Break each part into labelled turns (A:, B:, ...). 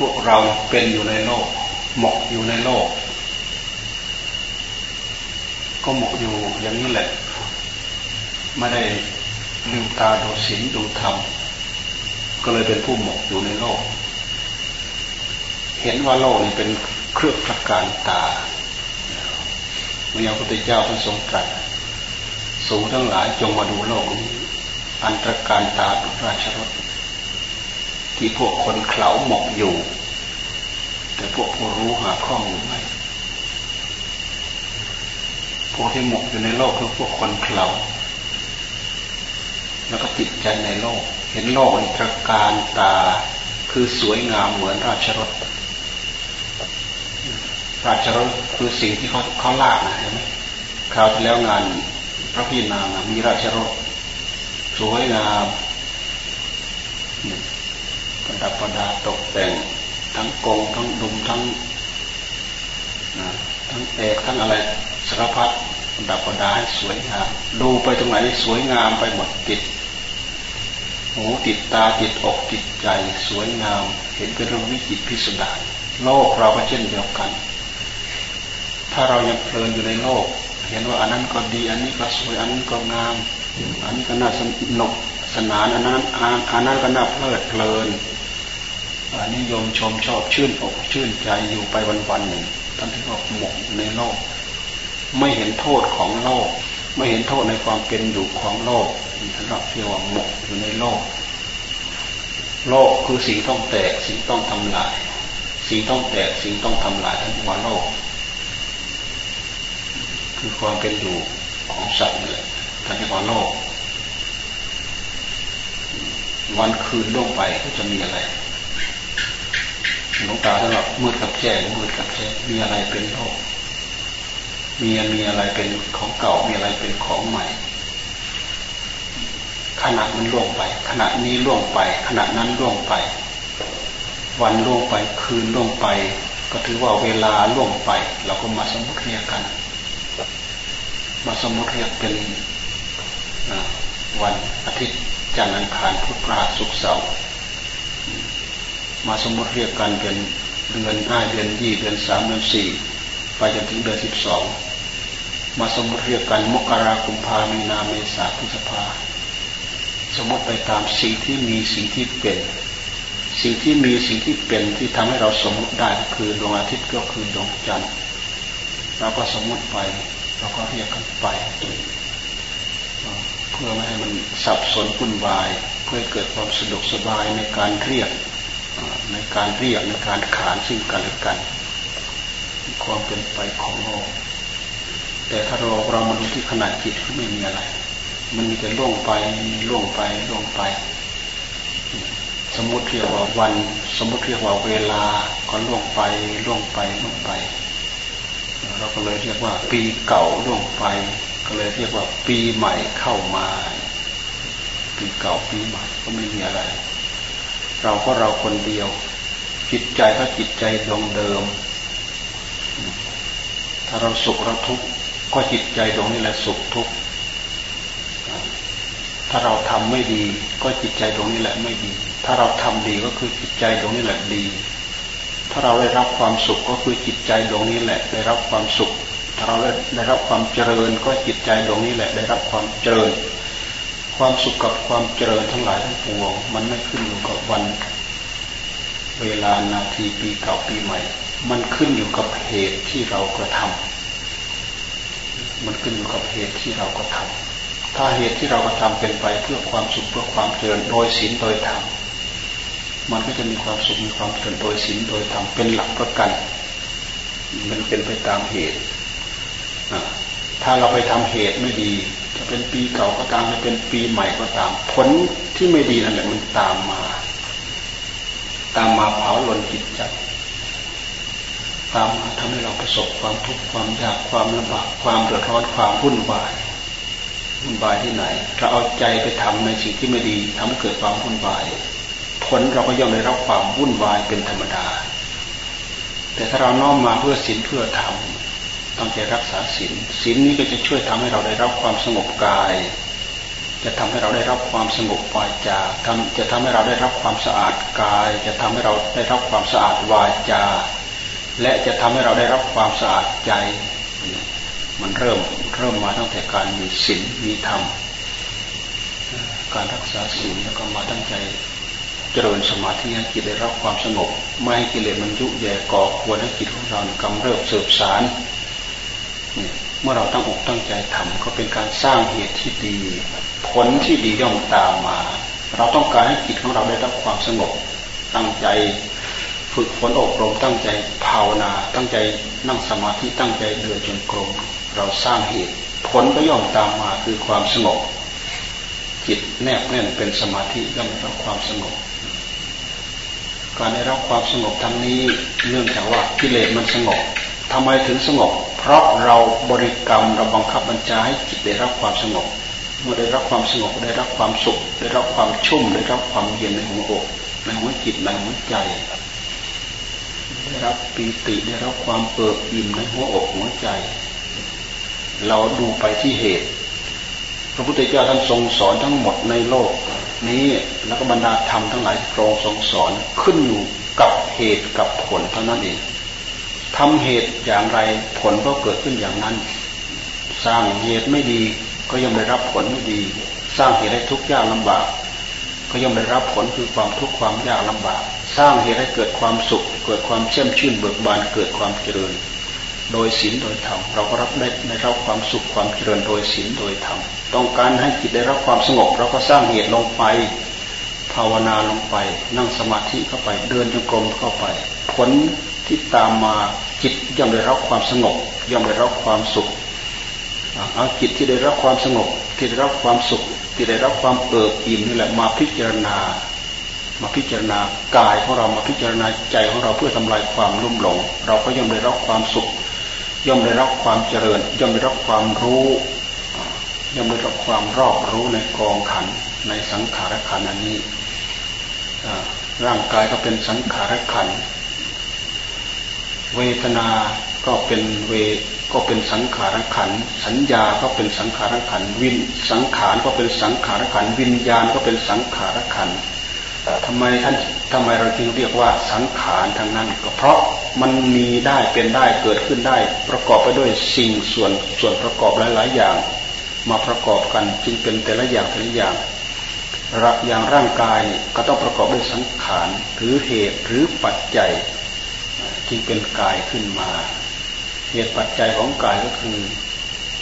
A: พวกเราเป็นอยู่ในโลก หมกอยู่ในโลก ก็หมกอยู่อย่างนี้แหละ ไม่ได้ลืมตาดูศีลดูธรรม ก็เลยเป็นผู้หมกอยู่ในโลก เห็นว่าโลกนี้เป็นเครื่องประการตาเมื่อพระพุทธเจ้าท่านทรงตรัสสูงทั้งหลายจงมาดูโลกนี้อันตรการตาดุราชรถ ที่พวกคนเข่าหมกอยู่ แต่พวกผู้รู้หาข้อมูลไม่พวกที่หมกอยู่ในโลกคือพวกคนเข่าแล้วก็ติดใจในโลก เห็นโลกอันตรการตาคือสวยงามเหมือนราชรถราชรถคือสิ่งที่เขาเขาลากนะเห็นไหมคราวที่แล้วงานพระพี่นามีราชรถสวยงาม ประดับประดาตกแต่ง ทั้งกงทั้งดุมทั้งทั้งเอกทั้งอะไรสารพัดประดับประดาให้สวยงามดูไปตรงไหนสวยงามไปหมดติดหูติดตาติดอกติดใจสวยงาม เห็นเป็นเรื่องวิจิตพิสดารโลกเราก็เช่นเดียวกัน ถ้าเรายังเพลินอยู่ในโลก เห็นว่าอันนั้นก็ดีอันนี้ก็สวยอันนี้ก็งาม อันนี้ก็น่าสนุกสนานอันนั้นอันนั้นก็น่าเพลิดเพลิน อันนี้ยมชมชอบชื่นอกชื่นใจอยู่ไปวันๆหนึ่งท่านที่บอกหมกในโลก ไม่เห็นโทษของโลก ไม่เห็นโทษในความเป็นอยู่ของโลกนี่ท่านเรียกว่าหมกอยู่ในโลก โลกคือสิ่งต้องแตกสิ่งต้องทำลาย สิ่งต้องแตกสิ่งต้องทำลายท่านเรียกว่าโลก คือความเป็นอยู่ของสัตว์เละท่านเรียกว่าโลก วันคืนล่วงไปก็จะมีอะไร หลวงตาท่านบอกมืดกับแจ้งมืดกับแจ้งมีอะไรเป็นโลกมีมีอะไรเป็นของเก่ามีอะไรเป็นของใหม่ขณะมันล่วงไป ขณะนี้ล่วงไป ขณะนั้นล่วงไป วันล่วงไปคืนล่วงไป ก็ถือว่าเวลาล่วงไป เราก็มาสมมติเรียกกัน มาสมมติเรียกเป็นวันอาทิตย์จันทร์อังคารพุธพฤหัสศุกร์เสาร์ มาสมมติเรียกกันเป็นเดือนห้าเดือนยี่เดือนสามเดือนสี่ไปจนถึงเดือนสิบสองมาสมมติเรียกกันมกราคมพามีนาเมษาพฤษภา สมมติไปตามสิ่งที่มีสิ่งที่เป็น สิ่งที่มีสิ่งที่เป็นที่ทำให้เราสมมติได้ก็คือดวงอาทิตย์ก็คือดวงจันทร์เราก็สมมติไปเราก็เรียกกันไป เพื่อไม่ให้มันสับสนวุ่นวาย เพื่อเกิดความสะดวกสบายในการเรียก ในการเรียกในการขานซึ่งกันและกัน ความเป็นไปของโลกแต่ถ้าเราเรามาดูที่ขนาดจิตก็ไม่มีอะไร มันมีแต่ล่วงไปล่วงไปล่วงไป สมมติเรียกว่าวัน สมมติเรียกว่าเวลาก็ล่วงไปล่วงไปล่วงไป เราก็เลยเรียกว่า ปีเก่าล่วงไป ก็เลยเรียกว่าปีใหม่เข้ามา ปีเก่าปีใหม่ก็ไม่มีอะไร เราก็เราคนเดียว จิตใจก็จิตใจดวงเดิม ถ้าเราสุขเราทุกข์ก็จิตใจดวงนี้แหละสุขทุกข์ถ้าเราทำไม่ดี ก็จิตใจดวงนี้แหละไม่ดี ถ้าเราทำดีก็คือจิตใจดวงนี้แหละดี ถ้าเราได้รับความสุขก็คือจิตใจดวงนี้แหละ ได้รับความสุข ถ้าเราได้รับความเจริญ ก็จิตใจดวงนี้แหละ ได้รับความเจริญ ความสุขกับความเจริญทั้งหลายทั้งปวง มันไม่ขึ้นอยู่กับวัน เวลานาทีปีเก่าปีใหม่ มันขึ้นอยู่กับเหตุที่เรากระทำมันขึ้นอยู่กับเหตุที่เรากระทำถ้าเหตุที่เรากระทำเป็นไปเพื่อความสุขเพื่อความเจริญโดยศีลโดยธรรมมันก็จะมีความสุขมีความเจริญโดยศีลโดยธรรมเป็นหลักประกัน มันเป็นไปตามเหตุถ้าเราไปทำเหตุไม่ดี จะเป็นปีเก่าก็ตามจะเป็นปีใหม่ก็ตาม ผลที่ไม่ดีนั่นแหละมันตามมา ตามมาเผาหล่นจิตใจตามมาทำให้เราประสบความทุกข์ความยากความลำบากความเดือดร้อนความวุ่นวายวุ่นวายที่ไหนเราเอาใจไปทำในสิ่งที่ไม่ดีทำให้เกิดความวุ่นวาย ผลเราก็ย่อมได้รับความวุ่นวายเป็นธรรมดา แต่ถ้าเราน้อมมาเพื่อศีลเพื่อธรรม ต้องใจรักษาศีลศีลนี้ก็จะช่วยทำให้เราได้รับความสงบกาย จะทำให้เราได้รับความสงบวาจาทำจะทำให้เราได้รับความสะอาดกาย จะทำให้เราได้รับความสะอาดวาจา และจะทำให้เราได้รับความสะอาดใจ มันเริ่มเริ่มมาตั้งแต่การมีศีลมีธรรมการรักษาศีลแล้วก็มาตั้งใจเจริญสมาธิให้จิตได้รับความสงบ ไม่ให้กิเลสมันยุแย่ก่อควรให้จิตของเรากำเริบเสบสาร เมื่อเราตั้งอกตั้งใจทำก็เป็นการสร้างเหตุที่ดี ผลที่ดีย่อมตามมา เราต้องการให้จิตของเราได้รับความสงบ ตั้งใจฝึกฝนอบรมตั้งใจภาวนา ตั้งใจนั่งสมาธิตั้งใจเดือจนกรมเราสร้างเหตุ ผลก็ย่อมตามมาคือความสงบ จิตแนบแน่นเป็นสมาธิย่อมได้รับความสงบ การได้รับความสงบทั้งนี้เนื่องจากว่ากิเลสมันสงบทำไมถึงสงบ เพราะเราบริกรรมเราบังคับบัญชาให้จิตได้รับความสงบ เมื่อได้รับความสงบได้รับความสุข ได้รับความชุ่มได้รับความเย็นในหัวอกในหัวจิตในหัวใจ ได้รับปีติได้รับความเปิดอิ่มในหัวอกหัวใจ เราดูไปที่เหตุ พระพุทธเจ้าท่านทรงสอนทั้งหมดในโลก นี้แล้วก็บรรดาธรรมทั้งหลายโปรงทรงสอนขึ้นอยู่กับเหตุกับผลเท่านั้นเอง ทำเหตุอย่างไรผลก็เกิดขึ้นอย่างนั้น สร้างเหตุไม่ดีก็ย่อมได้รับผลไม่ดี สร้างเหตุให้ทุกข์ยากลำบาก ก็ย่อมได้รับผลคือความทุกข์ความยากลำบาก สร้างเหตุให้เกิดความสุข เกิดความเชื่อมชื่นเบิกบานเกิดความเจริญ โดยศีลโดยธรรมเราก็รับได้ได้รับความสุขความเจริญโดยศีลโดยธรรมต้องการให้จิตได้รับความสงบ เราก็สร้างเหตุลงไป ภาวนาลงไป นั่งสมาธิเข้าไปเดินจงกรมเข้าไป ผล ที่ตามมาจิตย่อมได้รับความสงบ ย่อมได้รับความสุขเอาจิตที่ได้รับความสงบ ที่ได้รับความสุข ที่ได้รับความเอิบอิ่มนี่แหละมาพิจารณา มาพิจารณากายของเรามาพิจารณาใจของเราเพื่อทำลายความรุ่มหลง เราก็ย่อมได้รับความสุข ย่อมได้รับความเจริญ ย่อมได้รับความรู้ย่อมได้รับความรอบรู้ในกองขันในสังขารขันอันนี้ร่างกายก็เป็นสังขารขัน เวทนาก็เป็นเวก็เป็นสังขารขัน สัญญาก็เป็นสังขารขัน วินสังขารก็เป็นสังขารขัน วิญญาณก็เป็นสังขารขันทำไมท่านทำไมเราจึงเรียกว่าสังขารทางนั้นก็เพราะมันมีได้เป็นได้เกิดขึ้นได้ ประกอบไปด้วยสิ่งส่วนส่วนประกอบหลาย ๆ อย่าง มาประกอบกันจึงเป็นแต่ละอย่างแต่ละอย่างรักอย่างร่างกายก็ต้องประกอบด้วยสังขารหรือเหตุหรือปัจจัย จึงเป็นกายขึ้นมา เหตุปัจจัยของกายก็คือ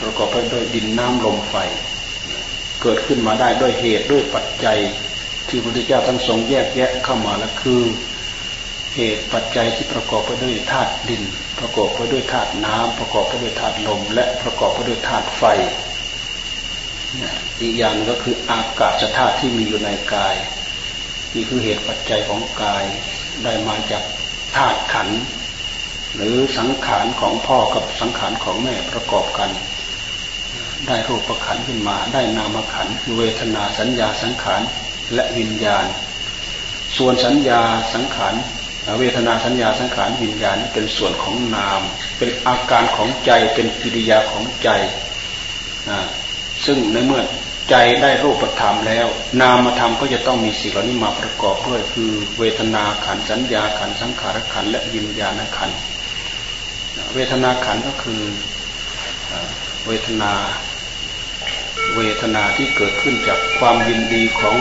A: ประกอบไปด้วยดินน้ำลมไฟ เกิดขึ้นมาได้ด้วยเหตุด้วยปัจจัยที่พระพุทธเจ้าทั้งทรงแยกแยะเข้ามาแล้วคือ เหตุปัจจัยที่ประกอบไปด้วยธาตุดิน ประกอบไปด้วยธาตุน้ำประกอบไปด้วยธาตุลม และประกอบไปด้วยธาตุไฟอีกอย่างก็คืออากาศธาตุที่มีอยู่ในกาย นี่คือเหตุปัจจัยของกายได้มาจากธาตุขันธ หรือสังขารของพ่อกับสังขารของแม่ประกอบกัน ได้รูปขันขึ้นมา ได้นามขันเวทนาสัญญาสังขารและวิญญาณ ส่วนสัญญาสังขารเวทนาสัญญาสังขารวิญญาณเป็นส่วนของนาม เป็นอาการของใจเป็นกิริยาของใจ ซึ่งในเมื่อใจได้รูปธรรมแล้ว นามธรรมก็จะต้องมีสิ่งเหล่านี้มาประกอบด้วย คือเวทนาขันสัญญาขันสังขารขันและยิญญาณขัน เวทนาขันก็คือเวทนาเวทนาที่เกิดขึ้นจากความยินดีของ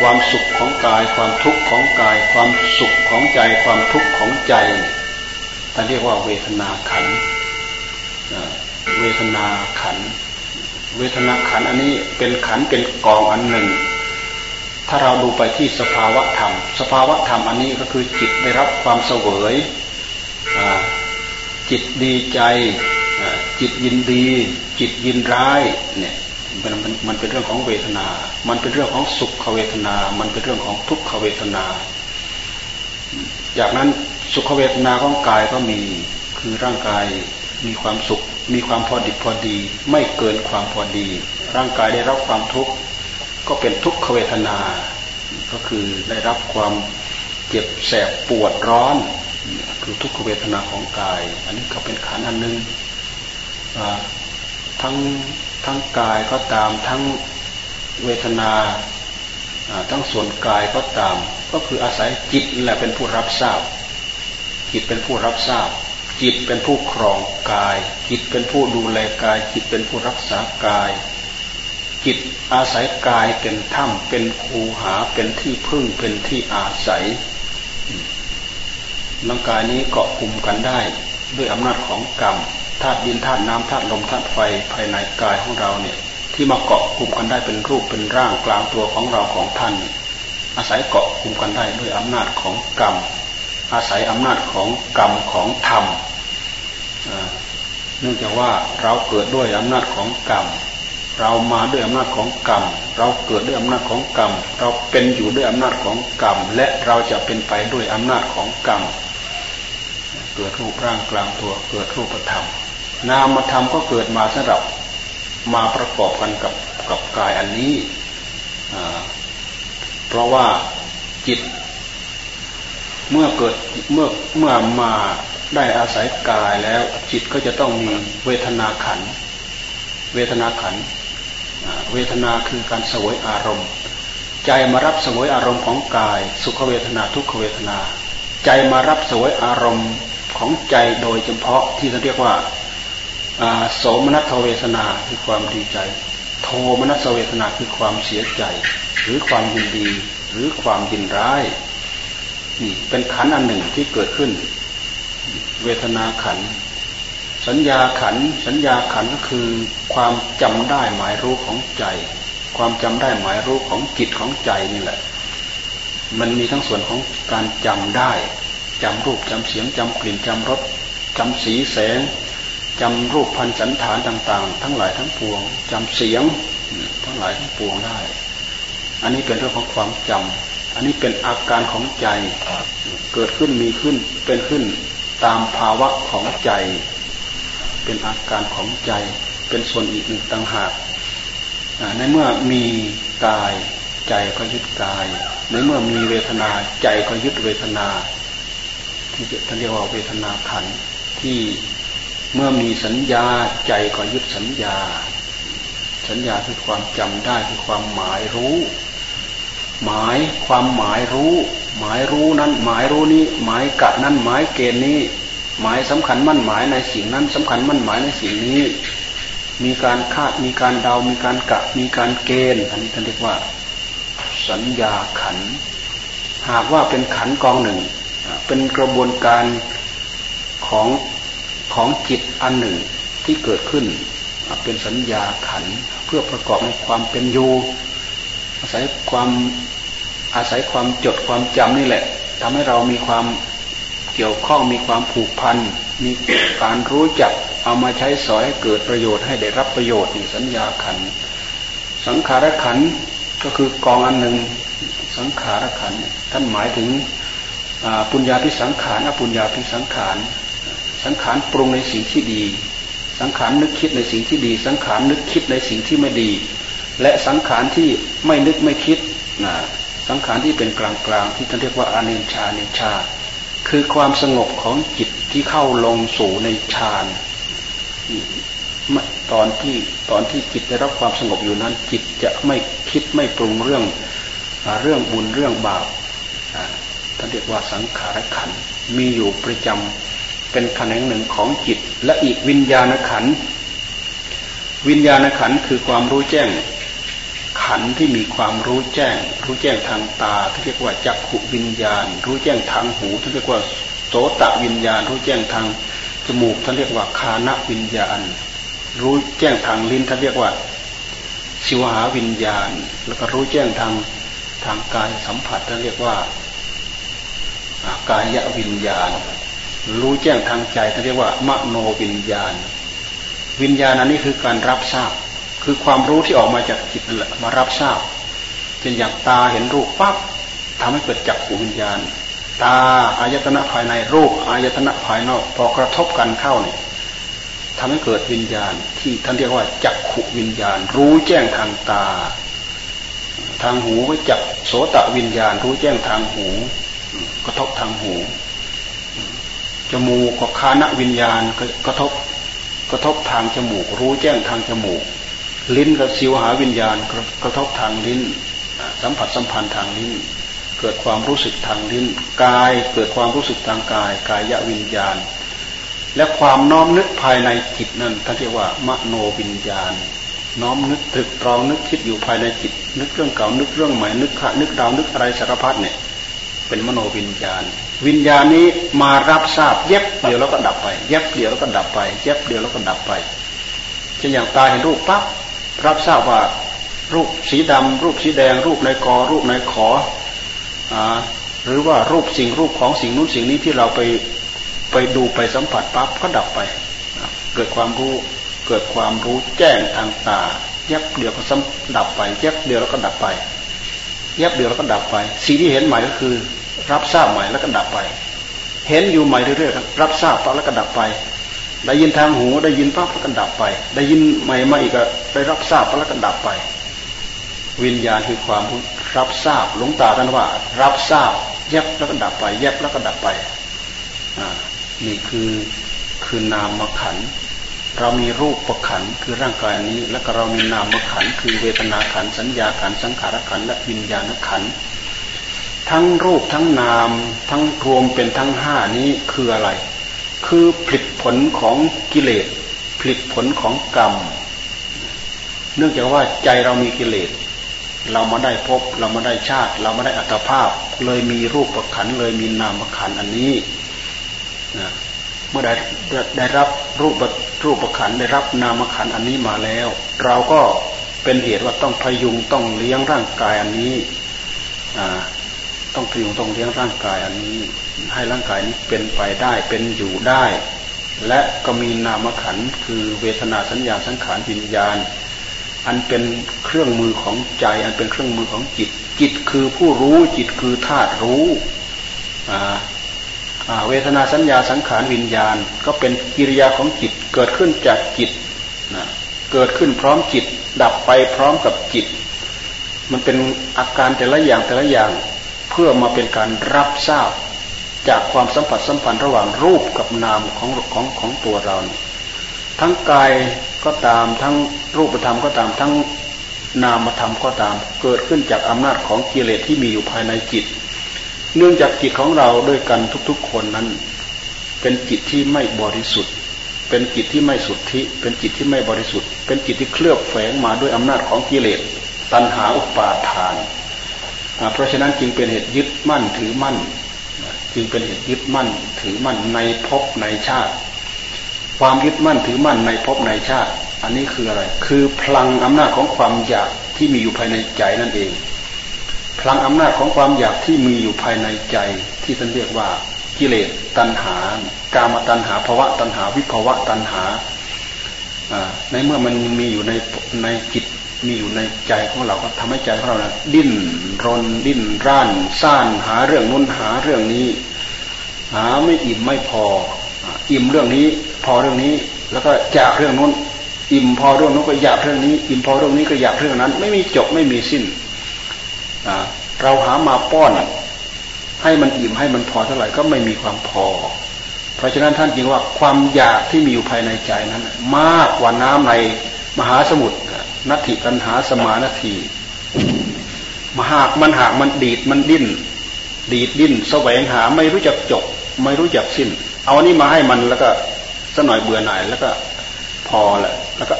A: ความสุขของกาย ความทุกข์ของกาย ความสุขของใจ ความทุกข์ของใจท่านเรียกว่าเวทนาขันเวทนาขัน เวทนาขันอันนี้เป็นขันเป็นกองอันหนึ่ง ถ้าเราดูไปที่สภาวะธรรม สภาวะธรรมอันนี้ก็คือจิตได้รับความเสวย จิตดีใจจิตยินดี จิตยินร้ายเนี่ยมันมันมันเป็นเรื่องของเวทนา มันเป็นเรื่องของสุขเวทนา มันเป็นเรื่องของทุกขเวทนา จากนั้นสุขเวทนาของกายก็มีคือร่างกายมีความสุข มีความพอดิบพอดี ไม่เกินความพอดี ร่างกายได้รับความทุกข์ก็เป็นทุกขเวทนา ก็คือได้รับความเจ็บแสบปวดร้อน คือทุกขเวทนาของกาย อันนี้ก็เป็นขันอันหนึ่งทั้งทั้งกายก็ตามทั้งเวทนาทั้งส่วนกายก็ตาม ก็คืออาศัยจิตแหละเป็นผู้รับทราบ จิตเป็นผู้รับทราบ จิตเป็นผู้ครองกาย จิตเป็นผู้ดูแลกาย จิตเป็นผู้รักษากาย จิตอาศัยกายเป็นถ้ำเป็นคูหาเป็นที่พึ่งเป็นที่อาศัย ร่างกายนี้เกาะกลุ่มกันได้ ด้วยอำนาจของกรรมธาตุดินธาตุน้ำธาตุลมธาตุไฟภายในกายของเราเนี่ยที่มาเกาะกลุ่มกันได้เป็นรูปเป็นร่างกลางตัวของเราของท่าน อาศัยเกาะกลุ่มกันได้ด้วยอำนาจของกรรม อาศัยอำนาจของกรรมของธรรมเนื่องจากว่าเราเกิดด้วยอำนาจของกรรม เรามาด้วยอำนาจของกรรม เราเกิดด้วยอำนาจของกรรม เราเป็นอยู่ด้วยอำนาจของกรรม และเราจะเป็นไปด้วยอำนาจของกรรม เกิดรูปร่างกลางตัวเกิดรูปธรรม นามธรรมก็เกิดมาสำหรับมาประกอบกันกับกับกายอันนี้ เพราะว่าจิต เมื่อเกิดเมื่อเมื่อมาได้อาศัยกายแล้ว จิตก็จะต้องมีเวทนาขัน เวทนาขัน เวทนาคือการสวยอารมณ์ ใจมารับสวยอารมณ์ของกาย สุขเวทนาทุกขเวทนา ใจมารับสวยอารมณ์ ของใจโดยเฉพาะที่เราเรียกว่าโสมนัสเวทนาคือความดีใจ โทมนัสเวทนาคือความเสียใจ หรือความยินดี หรือความยินร้ายนี่เป็นขันอันหนึ่งที่เกิดขึ้น เวทนาขัน สัญญาขัน สัญญาขันก็คือความจำได้หมายรู้ของใจ ความจำได้หมายรู้ของจิตของใจนี่แหละ มันมีทั้งส่วนของการจำได้ จำรูปจำเสียงจำกลิ่นจำรสจำสีแสงจำรูปพันสันฐานต่าง ๆ ทั้งหลายทั้งปวงจำเสียงทั้งหลายทั้งปวงได้ อันนี้เป็นเรื่องของความจำอันนี้เป็นอาการของใจ เกิดขึ้นมีขึ้นเป็นขึ้นตามภาวะของใจ เป็นอาการของใจ เป็นส่วนอีกหนึ่งต่างหากในเมื่อมีกายใจก็ยึดกาย ในเมื่อมีเวทนาใจก็ยึดเวทนา ที่ท่านเรียกว่าเวทนาขันที่เมื่อมีสัญญาใจก็ยึดสัญญา สัญญาคือความจำได้คือความหมายรู้ หมายความหมายรู้ หมายรู้นั้น หมายรู้นี้ หมายกะนั้นหมายเกณฑ์นี้ หมายสำคัญมั่นหมายในสิ่งนั้นสำคัญมั่นหมายในสิ่งนี้ มีการคาดมีการเดา มีการกะ มีการเกณฑ์อันนี้ท่านเรียกว่า สัญญาขัน หากว่าเป็นขันกองหนึ่ง เป็นกระบวนการของของจิตอันหนึ่งที่เกิดขึ้น เป็นสัญญาขันเพื่อประกอบในความเป็นอยู่อาศัยความอาศัยความจดความจำนี่แหละทำให้เรามีความเกี่ยวข้องมีความผูกพัน มีการรู้จักเอามาใช้สอยให้เกิดประโยชน์ให้ได้รับประโยชน์นี่สัญญาขัน สังขารขันก็คือกองอันหนึ่งสังขารขันท่านหมายถึง ปุญญาพิสังขารอปุญญาพิสังขาร สังขารปรุงในสิ่งที่ดี สังขารนึกคิดในสิ่งที่ดี สังขารนึกคิดในสิ่งที่ไม่ดี และสังขารที่ไม่นึกไม่คิดนะสังขารที่เป็นกลางกลางที่ท่านเรียกว่าอานิชาเนชา คือความสงบของจิตที่เข้าลงสู่ในฌานตอนที่ตอนที่จิตได้รับความสงบอยู่นั้น จิตจะไม่คิดไม่ปรุงเรื่องเรื่องบุญเรื่องบาป ท่านเรียกว่าสังขารขันมีอยู่ประจำเป็นแขนงหนึ่งของจิต และอีกวิญญาณขันวิญญาณขันคือความรู้แจ้ง ขันที่มีความรู้แจ้ง รู้แจ้งทางตาที่เรียกว่าจักขุวิญญาณ รู้แจ้งทางหูที่เรียกว่าโสตวิญญาณ รู้แจ้งทางจมูกท่านเรียกว่าคานวิญญาณ รู้แจ้งทางลิ้นท่านเรียกว่าสิวหาวิญญาณ แล้วก็รู้แจ้งทางทางกายสัมผัสท่านเรียกว่า กายวิญญาณ รู้แจ้งทางใจท่านเรียกว่ามโนวิญญาณ วิญญาณอันนี้คือการรับทราบ คือความรู้ที่ออกมาจากจิตนั่นแหละมารับทราบเช่นอย่างตาเห็นรูปปั๊บทำให้เกิดจักขูวิญญาณ ตาอายตนะภายในรูปอายตนะภายนอกพอกระทบกันเข้าเนี่ยทำให้เกิดวิญญาณที่ท่านเรียกว่าจักขุวิญญาณ รู้แจ้งทางตา ทางหูก็จักโสตวิญญาณ รู้แจ้งทางหู กระทบทางหูจมูกกับคานวิญญาณกระทบกระทบทางจมูก รู้แจ้งทางจมูก ลิ้นกับสิวหาวิญญาณกระทบทางลิ้น สัมผัสสัมพันธ์ทางลิ้น เกิดความรู้สึกทางลิ้นกายเกิดความรู้สึกทางกาย กายวิญญาณ และความน้อมนึกภายในจิตนั่นท่านเรียกว่ามโนวิญญาณ น้อมนึกตรึกตรองนึกคิดอยู่ภายในจิต นึกเรื่องเก่านึกเรื่องใหม่นึกขะนึกดาวนึกอะไรสารพัดเนี่ย เป็นมโนวิญญาณ วิญญาณนี้มารับทราบเย็บเดียวแล้วก็ดับไปเย็บเดียวแล้วก็ดับไปเย็บเดียวแล้วก็ดับไปเช่นอย่างตาเห็นรูปปั๊บรับทราบว่ารูปสีดำรูปสีแดง รูปในกอรูปในขออหรือว่ารูปสิ่งรูปของสิ่งนู้นสิ่งนี้ที่เราไปไปดูไปสัมผัสปั๊บก็ดับไป เกิดความรู้เกิดความรู้แจ้งทางตาแยบเดียวก็สัมดับไปแยบเดียวแล้วก็ดับไปแยบเดียวแล้วก็ดับไป สิ่งที่เห็นใหม่ก็คือ รับทราบใหม่แล้วก็ดับไป เห็นอยู่ใหม่เรื่อยๆรับทราบปั๊บแล้วก็ดับไป ได้ยินทางหูได้ยินปั๊บแล้วก็ดับไป ได้ยินใหม่มาอีกก็ได้รับทราบแล้วก็ดับไป วิญญาณคือความรับทราบหลวงตาท่านว่า รับทราบแยบแล้วก็ดับไป แยบแล้วก็ดับไปอ่านี่คือคือนามขันเรามีรูปประขันคือร่างกายนี้ แล้วก็เรามีนามขันคือเวทนาขันสัญญาขันสังขารขันและวิญญาณขัน ทั้งรูปทั้งนาม ทั้งรวมเป็นทั้งห้านี้คืออะไร คือผลิตผลของกิเลสผลิตผลของกรรม เนื่องจากว่าใจเรามีกิเลสเรามาได้พบเรามาได้ชาติ เรามาได้อัตภาพ เลยมีรูปประขันเลยมีนามประขันอันนี้นะเมื่อได้ได้รับรูปรูปประขันได้รับนามขันอันนี้มาแล้ว เราก็เป็นเหตุว่าต้องพยุงต้องเลี้ยงร่างกายอันนี้ ต้องพยุงต้องเลี้ยงร่างกายอันนี้ ให้ร่างกายนี้เป็นไปได้เป็นอยู่ได้ และก็มีนามขันคือเวทนาสัญญาสังขารวิญญาณ อันเป็นเครื่องมือของใจ อันเป็นเครื่องมือของจิต จิตคือผู้รู้จิตคือธาตุรู้เวทนาสัญญาสังขารวิญญาณ ก็เป็นกิริยาของจิตเกิดขึ้นจากจิตเกิดขึ้นพร้อมจิต ดับไปพร้อมกับจิต มันเป็นอาการแต่ละอย่างแต่ละอย่าง เพื่อมาเป็นการรับทราบ จากความสัมผัสสัมพันธ์ระหว่างรูปกับนามของของของตัวเรา ทั้งกายก็ตามทั้งรูปธรรมก็ตามทั้งนามธรรมก็ตาม เกิดขึ้นจากอำนาจของกิเลสที่มีอยู่ภายในจิต เนื่องจากจิตของเราด้วยกันทุกๆคนนั้น เป็นจิตที่ไม่บริสุทธิ์ เป็นจิตที่ไม่สุทธิ เป็นจิตที่ไม่บริสุทธิ์ เป็นจิตที่เคลือบแฝงมาด้วยอำนาจของกิเลสตัณหาอุปาทาน เพราะฉะนั้นจึงเป็นเหตุยึดมั่นถือมั่น จึงเป็นเหตุยึดมั่นถือมั่นในภพในชาติ ความยึดมั่นถือมั่นในภพในชาติ อันนี้คืออะไร คือพลังอำนาจของความอยากที่มีอยู่ภายในใจนั่นเอง พลังอำนาจของความอยากที่มีอยู่ภายในใจ ที่ท่านเรียกว่ากิเลสตัณหา กามตัณหาภวะตัณหา วิภวะตัณหาในเมื่อมันมีอยู่ในในจิต มีอยู่ในใจของเราก็ทำให้ใจของเรานะดิ้นรนดิ้นร่านซ่านหาเรื่องนู้นหาเรื่องนี้ หาไม่อิ่มไม่พอ อิ่มเรื่องนี้พอเรื่องนี้ แล้วก็จากเรื่องนู้น อิ่มพอเรื่องนู้นก็อยากเรื่องนี้ อิ่มพอเรื่องนี้ก็อยากเรื่องนั้น ไม่มีจบไม่มีสิ้นเราหามาป้อน ให้มันอิ่มให้มันพอเท่าไหร่ก็ไม่มีความพอ เพราะฉะนั้นท่านจึงว่าความอยากที่มีอยู่ภายในใจนั้น มากกว่าน้ำในมหาสมุทร นัตถิตันหาสมานาทีมหากมันหากมันดีดมันดิ้น ดีดดิ้นแสวงหาไม่รู้จักจบ ไม่รู้จักสิ้น เอาอันนี้มาให้มันแล้วก็สัหน่อยเบื่อหน่ายแล้วก็พอแหละแล้วก็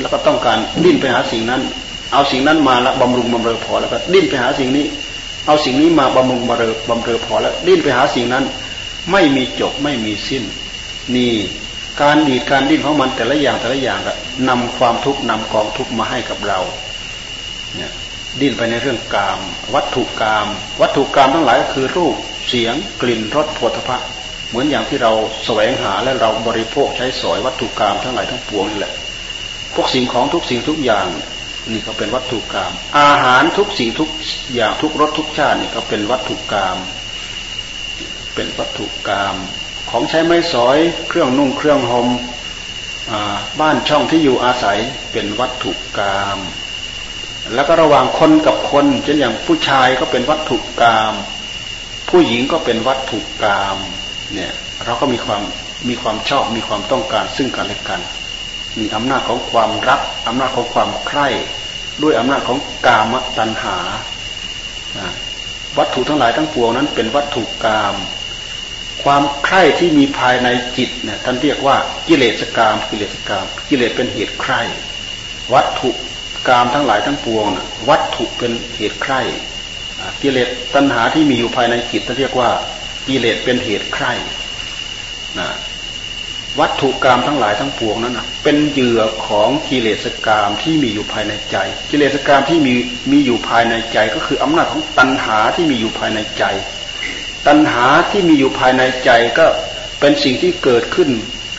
A: แล้วก็ต้องการดิ้นไปหาสิ่งนั้น เอาสิ่งนั้นมาแล้วบำรุงบำเรอพอแล้วก็ดิ้นไปหาสิ่งนี้ เอาสิ่งนี้มาบำรุงบำเรอบำเรอพอแล้วดิ้นไปหาสิ่งนั้น ไม่มีจบไม่มีสิ้น นี่ การดีดการดิ้นของมันแต่ละอย่างแต่ละอย่างก็นำความทุกข์นำกองทุกข์มาให้กับเราเนี่ยดิ้นไปในเรื่องกาม วัตถุกาม วัตถุกามทั้งหลายก็คือรูปเสียงกลิ่นรสผลิภัณฑ์เหมือนอย่างที่เราแสวงหาและเราบริโภคใช้สอยวัตถุกรรมทั้งหลายทั้งปวงนี่แหละ พวกสิ่งของทุกสิ่งทุกอย่าง นี่ก็เป็นวัตถุกรรม อาหารทุกสิ่งทุกอย่างทุกรสทุกชาตินี่ก็เป็นวัตถุกรรม เป็นวัตถุกรรม ของใช้ไม้สอย เครื่องนุ่งเครื่องหม่มบ้านช่องที่อยู่อาศัยเป็นวัตถุกรรมแล้วก็ระหว่างคนกับคนเช่นอย่างผู้ชายก็เป็นวัตถุกรรมผู้หญิงก็เป็นวัตถุกรรมเนี่ยเราก็มีความมีความชอบมีความต้องการซึ่งกันและกัน มีอำนาจของความรักอำนาจของความใคร่ ด้วยอำนาจของกามตัณหา วัตถุทั้งหลายทั้งปวงนั้นเป็นวัตถุกาม ความใคร่ที่มีภายในจิตเนี่ยท่านเรียกว่ากิเลสกามกิเลสกามกิเลสเป็นเหตุใคร่วัตถุกามทั้งหลายทั้งปวงนะวัตถุเป็นเหตุใคร่กิเลสตัณหาที่มีอยู่ภายในจิตท่านเรียกว่ากิเลสเป็นเหตุใคร่นะวัตถุกรรมทั้งหลายทั้งปวงนั้นนะเป็นเหยื่อของกิเลสกรรมที่มีอยู่ภายในใจ กิเลสกรรมที่มีมีอยู่ภายในใจ ก็คืออำนาจของตัณหาที่มีอยู่ภายในใจ ตัณหาที่มีอยู่ภายในใจก็เป็นสิ่งที่เกิดขึ้น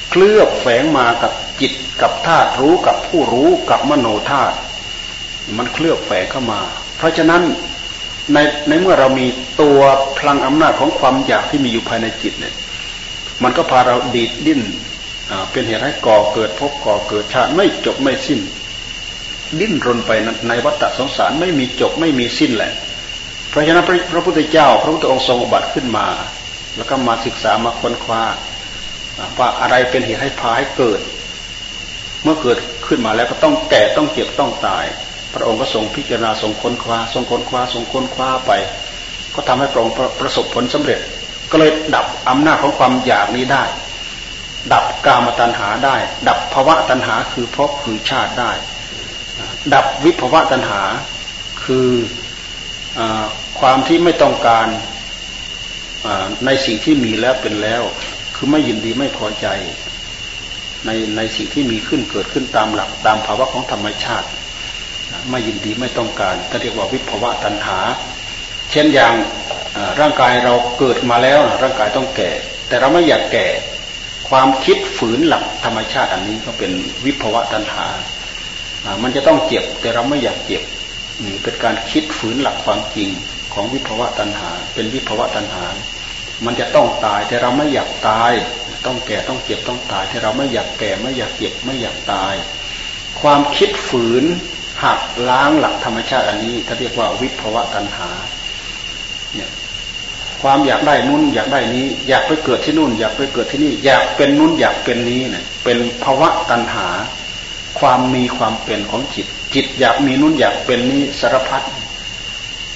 A: เคลือบแฝงมากับจิตกับธาตุรู้กับผู้รู้กับมโนธาตุมันเคลือบแฝงเข้ามา เพราะฉะนั้นในในเมื่อเรามีตัวพลังอำนาจของความอยากที่มีอยู่ภายในจิตเนี่ย มันก็พาเราดีดดิ้นเป็นเหตุให้ก่อเกิดพบก่อเกิดชาติไม่จบไม่สิ้น ดิ้นรนไปในวัฏสงสารไม่มีจบไม่มีสิ้นแหละ ราะฉะนั้นพระพุทธเจ้า พระพุทธองค์ทรงบัติขึ้นมา แล้วก็มาศึกษามาค้นคว้าว่าอะไรเป็นเหตุให้พาให้เกิด เมื่อเกิดขึ้นมาแล้วก็ต้องแก่ต้องเจ็บต้องตาย พระองค์ก็ทรงพิจารณาทรงค้นคว้าทรงค้นคว้าทรงค้นคว้าไป ก็ทำให้พระองค์ประสบผลสำเร็จ ก็เลยดับอำนาจของความอยากนี้ได้ ดับกามตัณหาได้ ดับภวะตัณหาคือภพคือชาติได้ ดับวิภวะตัณหาคืออ ความที่ไม่ต้องการในสิ่งที่มีแล้วเป็นแล้ว คือไม่ยินดีไม่พอใจ ในในสิ่งที่มีขึ้นเกิดขึ้นตามหลักตามภาวะของธรรมชาติ ไม่ยินดีไม่ต้องการก็เรียกว่าวิภวะตัณหา เช่นอย่างร่างกายเราเกิดมาแล้ว ร่างกายต้องแก่ แต่เราไม่อยากแก่ ความคิดฝืนหลักธรรมชาติอันนี้ก็เป็นวิภวะตัณหา มันจะต้องเจ็บแต่เราไม่อยากเจ็บนี่เป็นการคิดฝืนหลักความจริง ของวิภวะตัณหา เป็นวิภวะตัณหา มันจะต้องตายแต่เราไม่อยากตาย ต้องแก่ต้องเจ็บต้องตายแต่เราไม่อยากแก่ไม่อยากเจ็บไม่อยากตาย ความคิดฝืนหักล้างหลักธรรมชาติอันนี้ถ้าเรียกว่าวิภวะตัณหาเนี่ยความอยากได้นู้นอยากได้นี้ อยากไปเกิดที่นู่น อยากไปเกิดที่นี่ อยากเป็นนู้นอยากเป็นนี้เนี่ยเป็นภาวะตัณหา ความมีความเป็นของจิต จิตอยากมีนู้นอยากเป็นนี้สารพัด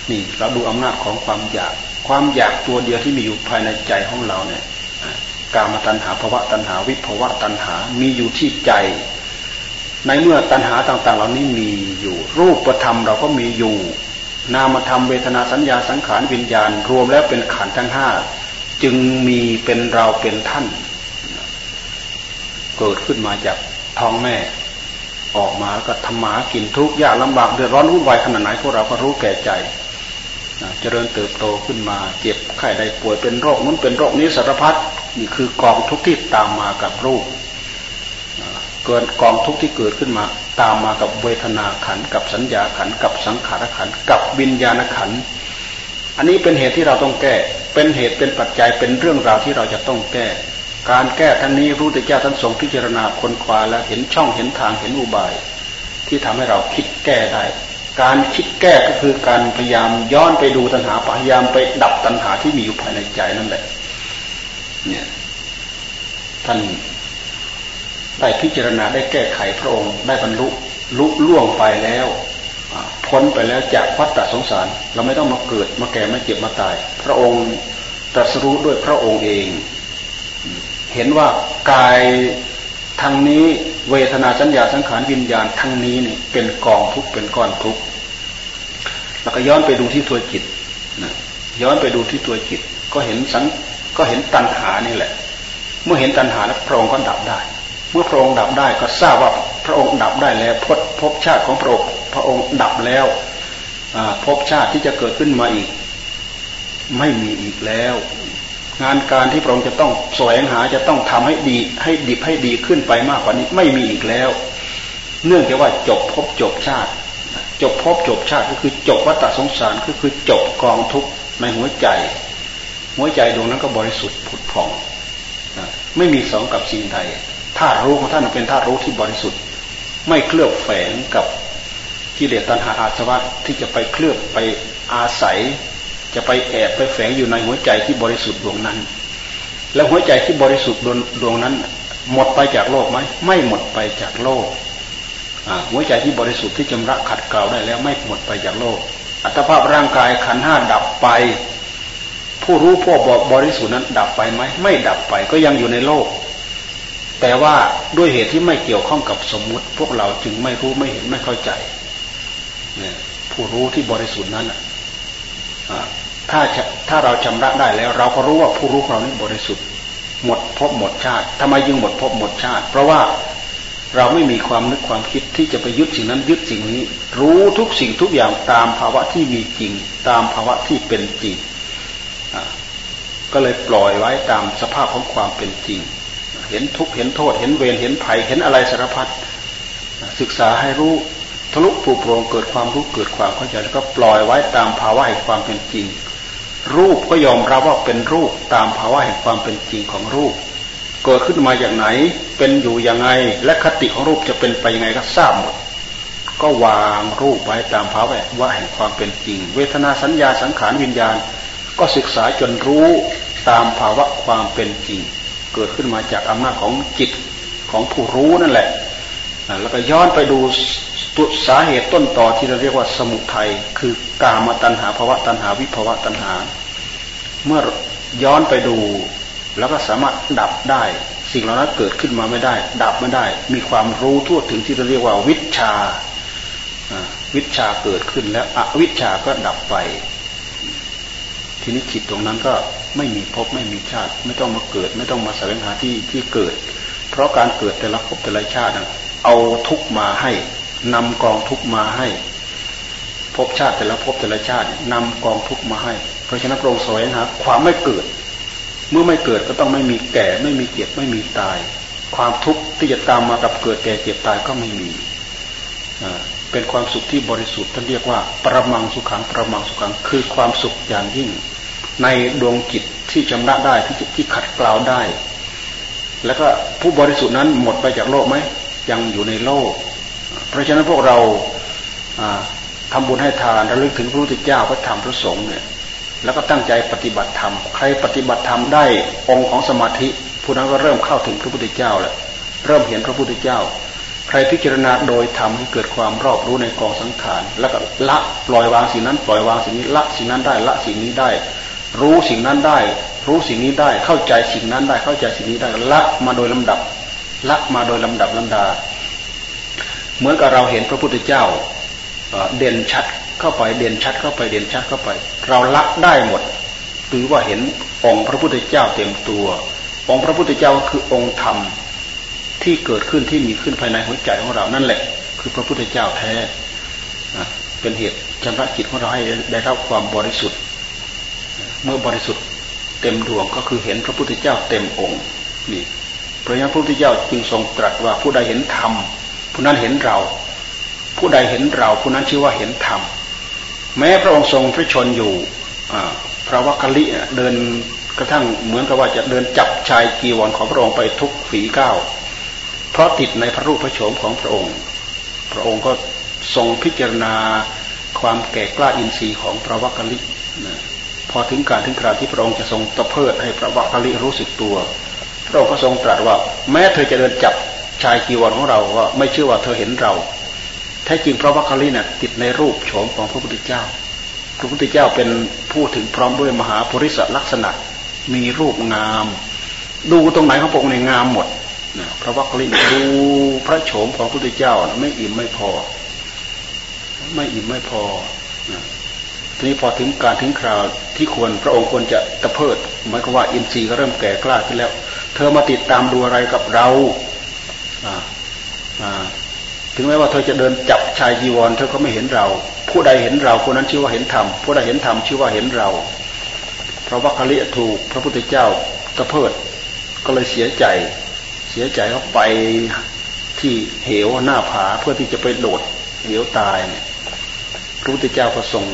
A: นี่เราดูอำนาจของความอยาก ความอยากตัวเดียวที่มีอยู่ภายในใจของเราเนี่ยกามตัณหาภาวะตัณหาวิภาวะตัณหา มีอยู่ที่ใจ ในเมื่อตัณหาต่าง ๆ เหล่านี้มีอยู่ รูปธรรมเราก็มีอยู่ นามธรรมเวทนาสัญญาสังขารวิญญาณ รวมแล้วเป็นขันธ์ทั้งห้าจึงมีเป็นเราเป็นท่าน เกิดขึ้นมาจากท้องแม่ ออกมาแล้วก็ทำมากินทุกข์ยากลำบากเดือดร้อนวุ่นวายขนาดไหนพวกเราก็รู้แก่ใจ เจริญเติบโตขึ้นมา เจ็บไข้ได้ป่วยเป็นโรคนู้นเป็นโรคนี้สารพัดนี่คือกองทุกข์ที่ตามมากับรูปเกินกองทุกข์ที่เกิดขึ้นมา ตามมากับเวทนาขันกับสัญญาขันกับสังขารขันกับวิญญาณขันอันนี้เป็นเหตุที่เราต้องแก้ เป็นเหตุเป็นปัจจัยเป็นเรื่องราวที่เราจะต้องแก้ การแก้ทั้งนี้รู้แต่เจ้าท่านทรงพิจารณาคนควาแล้วเห็นช่องเห็นทางเห็นอุบาย ที่ทำให้เราคิดแก้ได้ การคิดแก้ก็คือการพยายามย้อนไปดูตัณหาพยายามไปดับตัณหาที่มีอยู่ภายในใจนั่นแหละ เนี่ย ท่านได้พิจารณาได้แก้ไขพระองค์ได้บรรลุลุล่วงไปแล้วพ้นไปแล้วจากวัฏสงสาร เราไม่ต้องมาเกิดมาแก่มาเจ็บมาตาย พระองค์ตรัสรู้ด้วยพระองค์เอง เห็นว่ากายทางนี้ เวทนาสัญญาสังขารวิญญาณทั้งนี้เนี่ยเป็นกองทุกเป็นก้อนทุกแล้วก็ย้อนไปดูที่ตัวจิตนะย้อนไปดูที่ตัวจิต ก็เห็นสังก็เห็นตัณหานี่แหละ เมื่อเห็นตัณหาแล้วพระองค์ก็ดับได้ เมื่อพระองค์ดับได้ก็ทราบว่าพระองค์ดับได้แล้วพบพบชาติของพระองค์พระองค์ดับแล้วพบชาติที่จะเกิดขึ้นมาอีก ไม่มีอีกแล้ว งานการที่พระองค์จะต้องแสวงหาจะต้องทำให้ดี ให้ดิบให้ดีขึ้นไปมากกว่านี้ไม่มีอีกแล้ว เนื่องจากว่าจบพบจบชาติ จบพบจบชาติก็คือจบวัฏสงสารก็คือจบกองทุกข์ในหัวใจ หัวใจดวงนั้นก็บริสุทธิ์ผุดผ่องไม่มีสองกับสิ่งใดธาตุรู้ของท่านเป็นธาตุรู้ที่บริสุทธิ์ ไม่เคลือบแฝงกับกิเลสตัณหาอาสวะที่จะไปเคลือบไปอาศัย จะไปแอบไปแฝงอยู่ในหัวใจที่บริสุทธิ์ดวงนั้น แล้วหัวใจที่บริสุทธิ์ดวงนั้น หมดไปจากโลกไหมไม่หมดไปจากโลกหัวใจที่บริสุทธิ์ที่จำระขัดเกลาได้แล้วไม่หมดไปจากโลก อัตภาพร่างกายขันห้าดับไป ผู้รู้ผู้บอกบริสุทธิ์นั้น ดับไปไหมไม่ดับไปก็ยังอยู่ในโลก แต่ว่าด้วยเหตุที่ไม่เกี่ยวข้องกับสมมุติ พวกเราจึงไม่รู้ไม่เห็นไม่เข้าใจผู้รู้ที่บริสุทธิ์นั้น ถ้าถ้าเราชำระได้แล้ว เราก็รู้ว่าผู้รู้เรานี้บริสุทธิ์ หมดพบหมดชาติทำไมยึงหมดพบหมดชาติ เพราะว่าเราไม่มีความนึกความคิดที่จะไปยึดสิ่งนั้นยึดสิ่งนี้ รู้ทุกสิ่งทุกอย่างตามภาวะที่มีจริง ตามภาวะที่เป็นจริงก็เลยปล่อยไว้ตามสภาพของความเป็นจริง เห็นทุกเห็นโทษ เห็นเวรเห็นภัยเห็นอะไรสารพัดศึกษาให้รู้ ทะลุปูโปรงเกิดความรู้เกิดความเข้าใจแล้วก็ปล่อยไว้ตามภาวะแห่งความเป็นจริง รูปก็ยอมรับว่าเป็นรูปตามภาวะแห่งความเป็นจริงของรูป เกิดขึ้นมาอย่างไหน เป็นอยู่ยังไง และคติของรูปจะเป็นไปยังไงก็ทราบหมดก็วางรูปไว้ตามภาวะว่าแห่งความเป็นจริง เวทนาสัญญาสังขารวิญญาณ ก็ศึกษาจนรู้ตามภาวะความเป็นจริง เกิดขึ้นมาจากอำนาจของจิตของผู้รู้นั่นแหละ แล้วก็ย้อนไปดู ตัวสาเหตุต้นต่อที่เราเรียกว่าสมุทัยคือกามตัณหาภาวะตัณหาวิภาวะตัณหา เมื่อย้อนไปดู แล้วก็สามารถดับได้ สิ่งเหล่านั้นเกิดขึ้นมาไม่ได้ ดับไม่ได้ มีความรู้ทั่วถึงที่เราเรียกว่าวิชาวิชาเกิดขึ้นแล้วอวิชาก็ดับไป ทีนี้จิตตรงนั้นก็ไม่มีภพไม่มีชาติ ไม่ต้องมาเกิด ไม่ต้องมาแสวงหาที่ที่เกิด เพราะการเกิดแต่ละภพแต่ละชาติเอาทุกมาให้ นำกองทุกมาให้ภพชาติแต่ละภพแต่ละชาตินำกองทุกมาให้ เพราะฉะนั้นพระองค์แสวงหาความไม่เกิด เมื่อไม่เกิดก็ต้องไม่มีแก่ ไม่มีเจ็บไม่มีตาย ความทุกข์ที่จะตามมากับเกิดแก่เจ็บตายก็ไม่มีเป็นความสุขที่บริสุทธิ์ท่านเรียกว่า ประมังสุขังประมังสุขังคือความสุขอย่างยิ่ง ในดวงจิตที่ชำระได้ที่ที่ขัดเกลาได้ แล้วก็ผู้บริสุทธิ์นั้นหมดไปจากโลกไหมยังอยู่ในโลก เพราะฉะนั้นพวกเราทำบุญให้ทานระลึกถึงพระพุทธเจ้าพระธรรมพระสงฆ์เนี่ยแล้วก็ตั้งใจปฏิบัติธรรม ใครปฏิบัติธรรมได้องค์ของสมาธิผู้นั้นก็เริ่มเข้าถึงพระพุทธเจ้าแล้วเริ่มเห็นพระพุทธเจ้า ใครพิจารณาโดยทำให้เกิดความรอบรู้ในกองสังขารแล้วก็ละปล่อยวางสิ่งนั้น ปล่อยวางสิ่งนี้ละสิ่งนั้นได้ละสิ่งนี้ได้ รู้สิ่งนั้นได้ รู้สิ่งนี้ได้เข้าใจสิ่งนั้นได้เข้าใจสิ่งนี้ได้ละมาโดยลำดับละมาโดยลำดับลำดา เหมือนกับเราเห็นพระพุทธเจ้าเด่นชัดเข้าไปเด่นชัดเข้าไปเด่นชัดเข้าไป เราละได้หมดหรือว่าเห็นองค์พระพุทธเจ้าเต็มตัว องค์พระพุทธเจ้าคือองค์ธรรมที่เกิดขึ้นที่มีขึ้นภายในหัวใจของเรานั่นแหละ คือพระพุทธเจ้าแท้เป็นเหตุชำระจิตของเราให้ได้รับความบริสุทธิ์ เมื่อบริสุทธิ์เต็มดวงก็คือเห็นพระพุทธเจ้าเต็มองค์นี่พระฉะนั้นพระพุทธเจ้าจึงทรงตรัสว่าผู้ใดเห็นธรรม ผู้นั้นเห็นเรา ผู้ใดเห็นเรา ผู้นั้นชื่อว่าเห็นธรรมแม้พระองค์ทรงพระชนอยู่พระวัคคลิเดินกระทั่งเหมือนกับว่าจะเดินจับชายกีวรของพระองค์ไปทุกฝีก้าวเพราะติดในพระรูปพระโฉมของพระองค์ พระองค์ก็ทรงพิจารณาความแก่กล้าอินทรีย์ของพระวัคคลิพอถึงการถึงคราที่พระองค์จะทรงตะเพิดให้พระวัคคลิรู้สึกตัว พระองค์ก็ทรงตรัสว่า แม้เธอจะเดินจับ ชายกีวรของเราว่าไม่เชื่อว่าเธอเห็นเราแท้จริงพระวัคคลีเนี่ยติดในรูปโฉมของพระพุทธเจ้า พระพุทธเจ้าเป็นผู้ถึงพร้อมด้วยมหาภริษลักษณะ มีรูปงาม ดูตรงไหนของพระองค์ในงามหมดนะพระวัคคลีดูพระโฉมของพระพุทธเจ้าไม่อิ่มไม่พอ ไม่อิ่มไม่พอนะทีนี้พอถึงการถึงคราวที่ควรพระองค์ควรจะตะเพิดหมายความว่าอินทรีย์ก็เริ่มแก่กล้าขึ้นแล้ว เธอมาติดตามดูอะไรกับเรา ถึงแม้ว่าเธอจะเดินจับชายจีวร เธอก็ไม่เห็นเรา ผู้ใดเห็นเราคนนั้นชื่อว่าเห็นธรรมผู้ใดเห็นธรรมชื่อว่าเห็นเรา เพราะว่าคลิถูกพระพุทธเจ้าตะเพิดก็เลยเสียใจ เสียใจเขาไปที่เหวหน้าผาเพื่อที่จะไปโดดเหวตายเนี่ยพระพุทธเจ้าก็ส่ง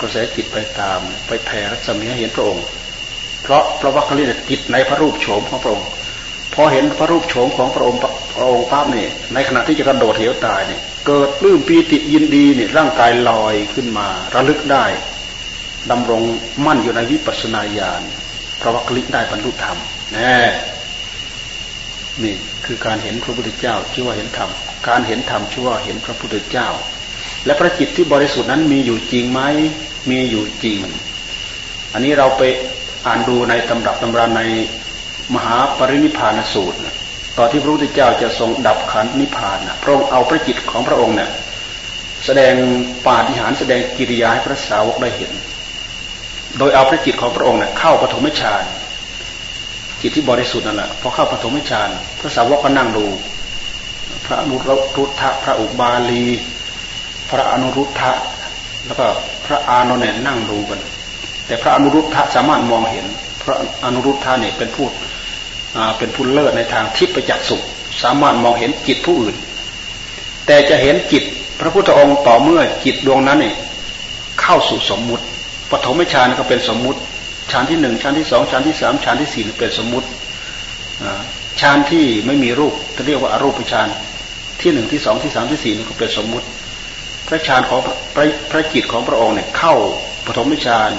A: กระแสจิตไปตาม ไปแผ่รัศมีให้เห็นพระองค์ เพราะพระวัคคีจิตในพระรูปโฉมของพระองค์ พอเห็นพระรูปโฉมของพระองค์พระองค์ภาพนี่ในขณะที่จะกระโดดเหวตายเนี่ยเกิดปลื้มปีติยินดีเนี่ยร่างกายลอยขึ้นมาระลึกได้ดำรงมั่นอยู่ในวิปัสสนาญาณพระวัคลิได้บรรลุธรรมแน่นี่คือการเห็นพระพุทธเจ้าชื่อว่าเห็นธรรม การเห็นธรรมชื่อว่าเห็นพระพุทธเจ้า และพระจิตที่บริสุทธิ์นั้นมีอยู่จริงไหมมีอยู่จริง อันนี้เราไปอ่านดูในตำรับตำราใน มหาปรินิพานสูตรตอนที่พระพุทธเจ้าจะทรงดับขันนิพพานพระองค์เอาพระจิตของพระองค์เนี่ยแสดงปาฏิหาริย์แสดงกิริยาให้พระสาวกได้เห็น โดยเอาพระจิตของพระองค์เนี่ยเข้าปฐมฌานจิตที่บริสุทธิ์นั่นแหละพอเข้าปฐมฌานพระสาวกก็นั่งดู พระอนุรุทธะพระอุบาลี พระอนุรุทธะแล้วก็พระอานนท์เนี่ยนั่งดูกัน แต่พระอนุรุทธะสามารถมองเห็น พระอนุรุทธะเนี่ยเป็นผู้ เป็นผู้เลิศในทางทิพยจักสุขสามารถมองเห็นจิตผู้อื่น แต่จะเห็นจิตพระพุทธองค์ต่อเมื่อจิตดวงนั้นเนี่ยเข้าสู่สมมุติปฐมฌานก็เป็นสมมุติฌานที่หนึ่งฌานที่สองฌานที่สามฌานที่สี่เป็นสมมุติฌานที่ไม่มีรูปจะเรียกว่าอารูปฌานที่หนึ่งที่สองที่สามที่สี่นี่ก็เป็นสมมุติ พระฌานของพระพระจิตของพระองค์เนี่ยเข้าปฐมฌาน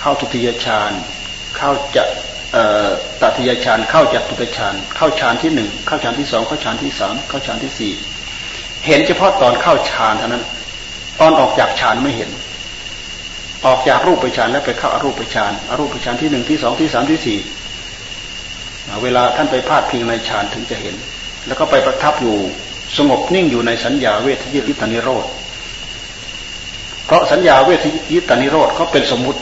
A: เข้าทุติยฌานเข้าจะ ตติยฌานเข้าจากตุตฌานเข้าฌานที่หนึ่งเข้าฌานที่สองเข้าฌานที่สามเข้าฌานที่สี่เห็นเฉพาะตอนเข้าฌานเท่านั้น ตอนออกจากฌานไม่เห็น ออกจากรูปไปฌานแล้วไปเข้าอารูปไปฌานอารูปไปฌานที่หนึ่งที่สองที่สามที่สี่เวลาท่านไปพาดพิงในฌานถึงจะเห็น แล้วก็ไปประทับอยู่สงบนิ่งอยู่ในสัญญาเวทยิตานิโรธเพราะสัญญาเวทยิตานิโรธเขาเป็นสมมุติ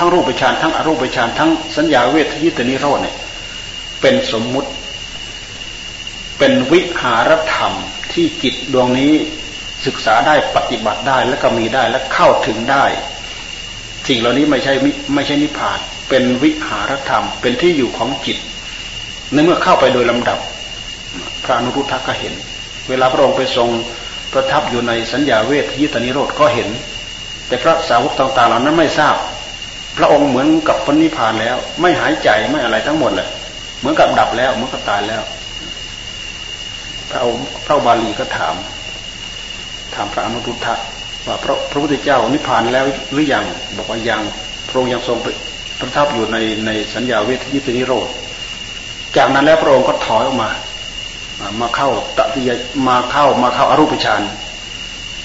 A: ทั้งรูปฌานทั้งอรูปฌานทั้งสัญญาเวทยิตานิโรธเนี่ยเป็นสมมุติ เป็นวิหารธรรมที่จิตดวงนี้ศึกษาได้ปฏิบัติได้แล้วก็มีได้และเข้าถึงได้ สิ่งเหล่านี้ไม่ใช่ไม่ใช่นิพพาน เป็นวิหารธรรม เป็นที่อยู่ของจิต ในเมื่อเข้าไปโดยลำดับ พระอนุรุทธะก็เห็น เวลาพระองค์ไปทรงประทับอยู่ในสัญญาเวทยิตานิโรธก็เห็น แต่พระสาวกต่างๆเหล่านั้นไม่ทราบ พระองค์เหมือนกับพระนิพพานแล้ว ไม่หายใจไม่อะไรทั้งหมดเลยเหมือนกับดับแล้วเหมือนกับตายแล้ว พระพระบาลีก็ถาม ถามพระอนุรุทธะว่าพระพระพุทธเจ้านิพพานแล้วหรือยังบอกว่ายังพระองค์ยังทรงประทับอยู่ในในสัญญาเวทยิตนิโรธจากนั้นแล้วพระองค์ก็ถอยออกมา มาเข้าตติยมาเข้ามาเข้าอารูปฌาน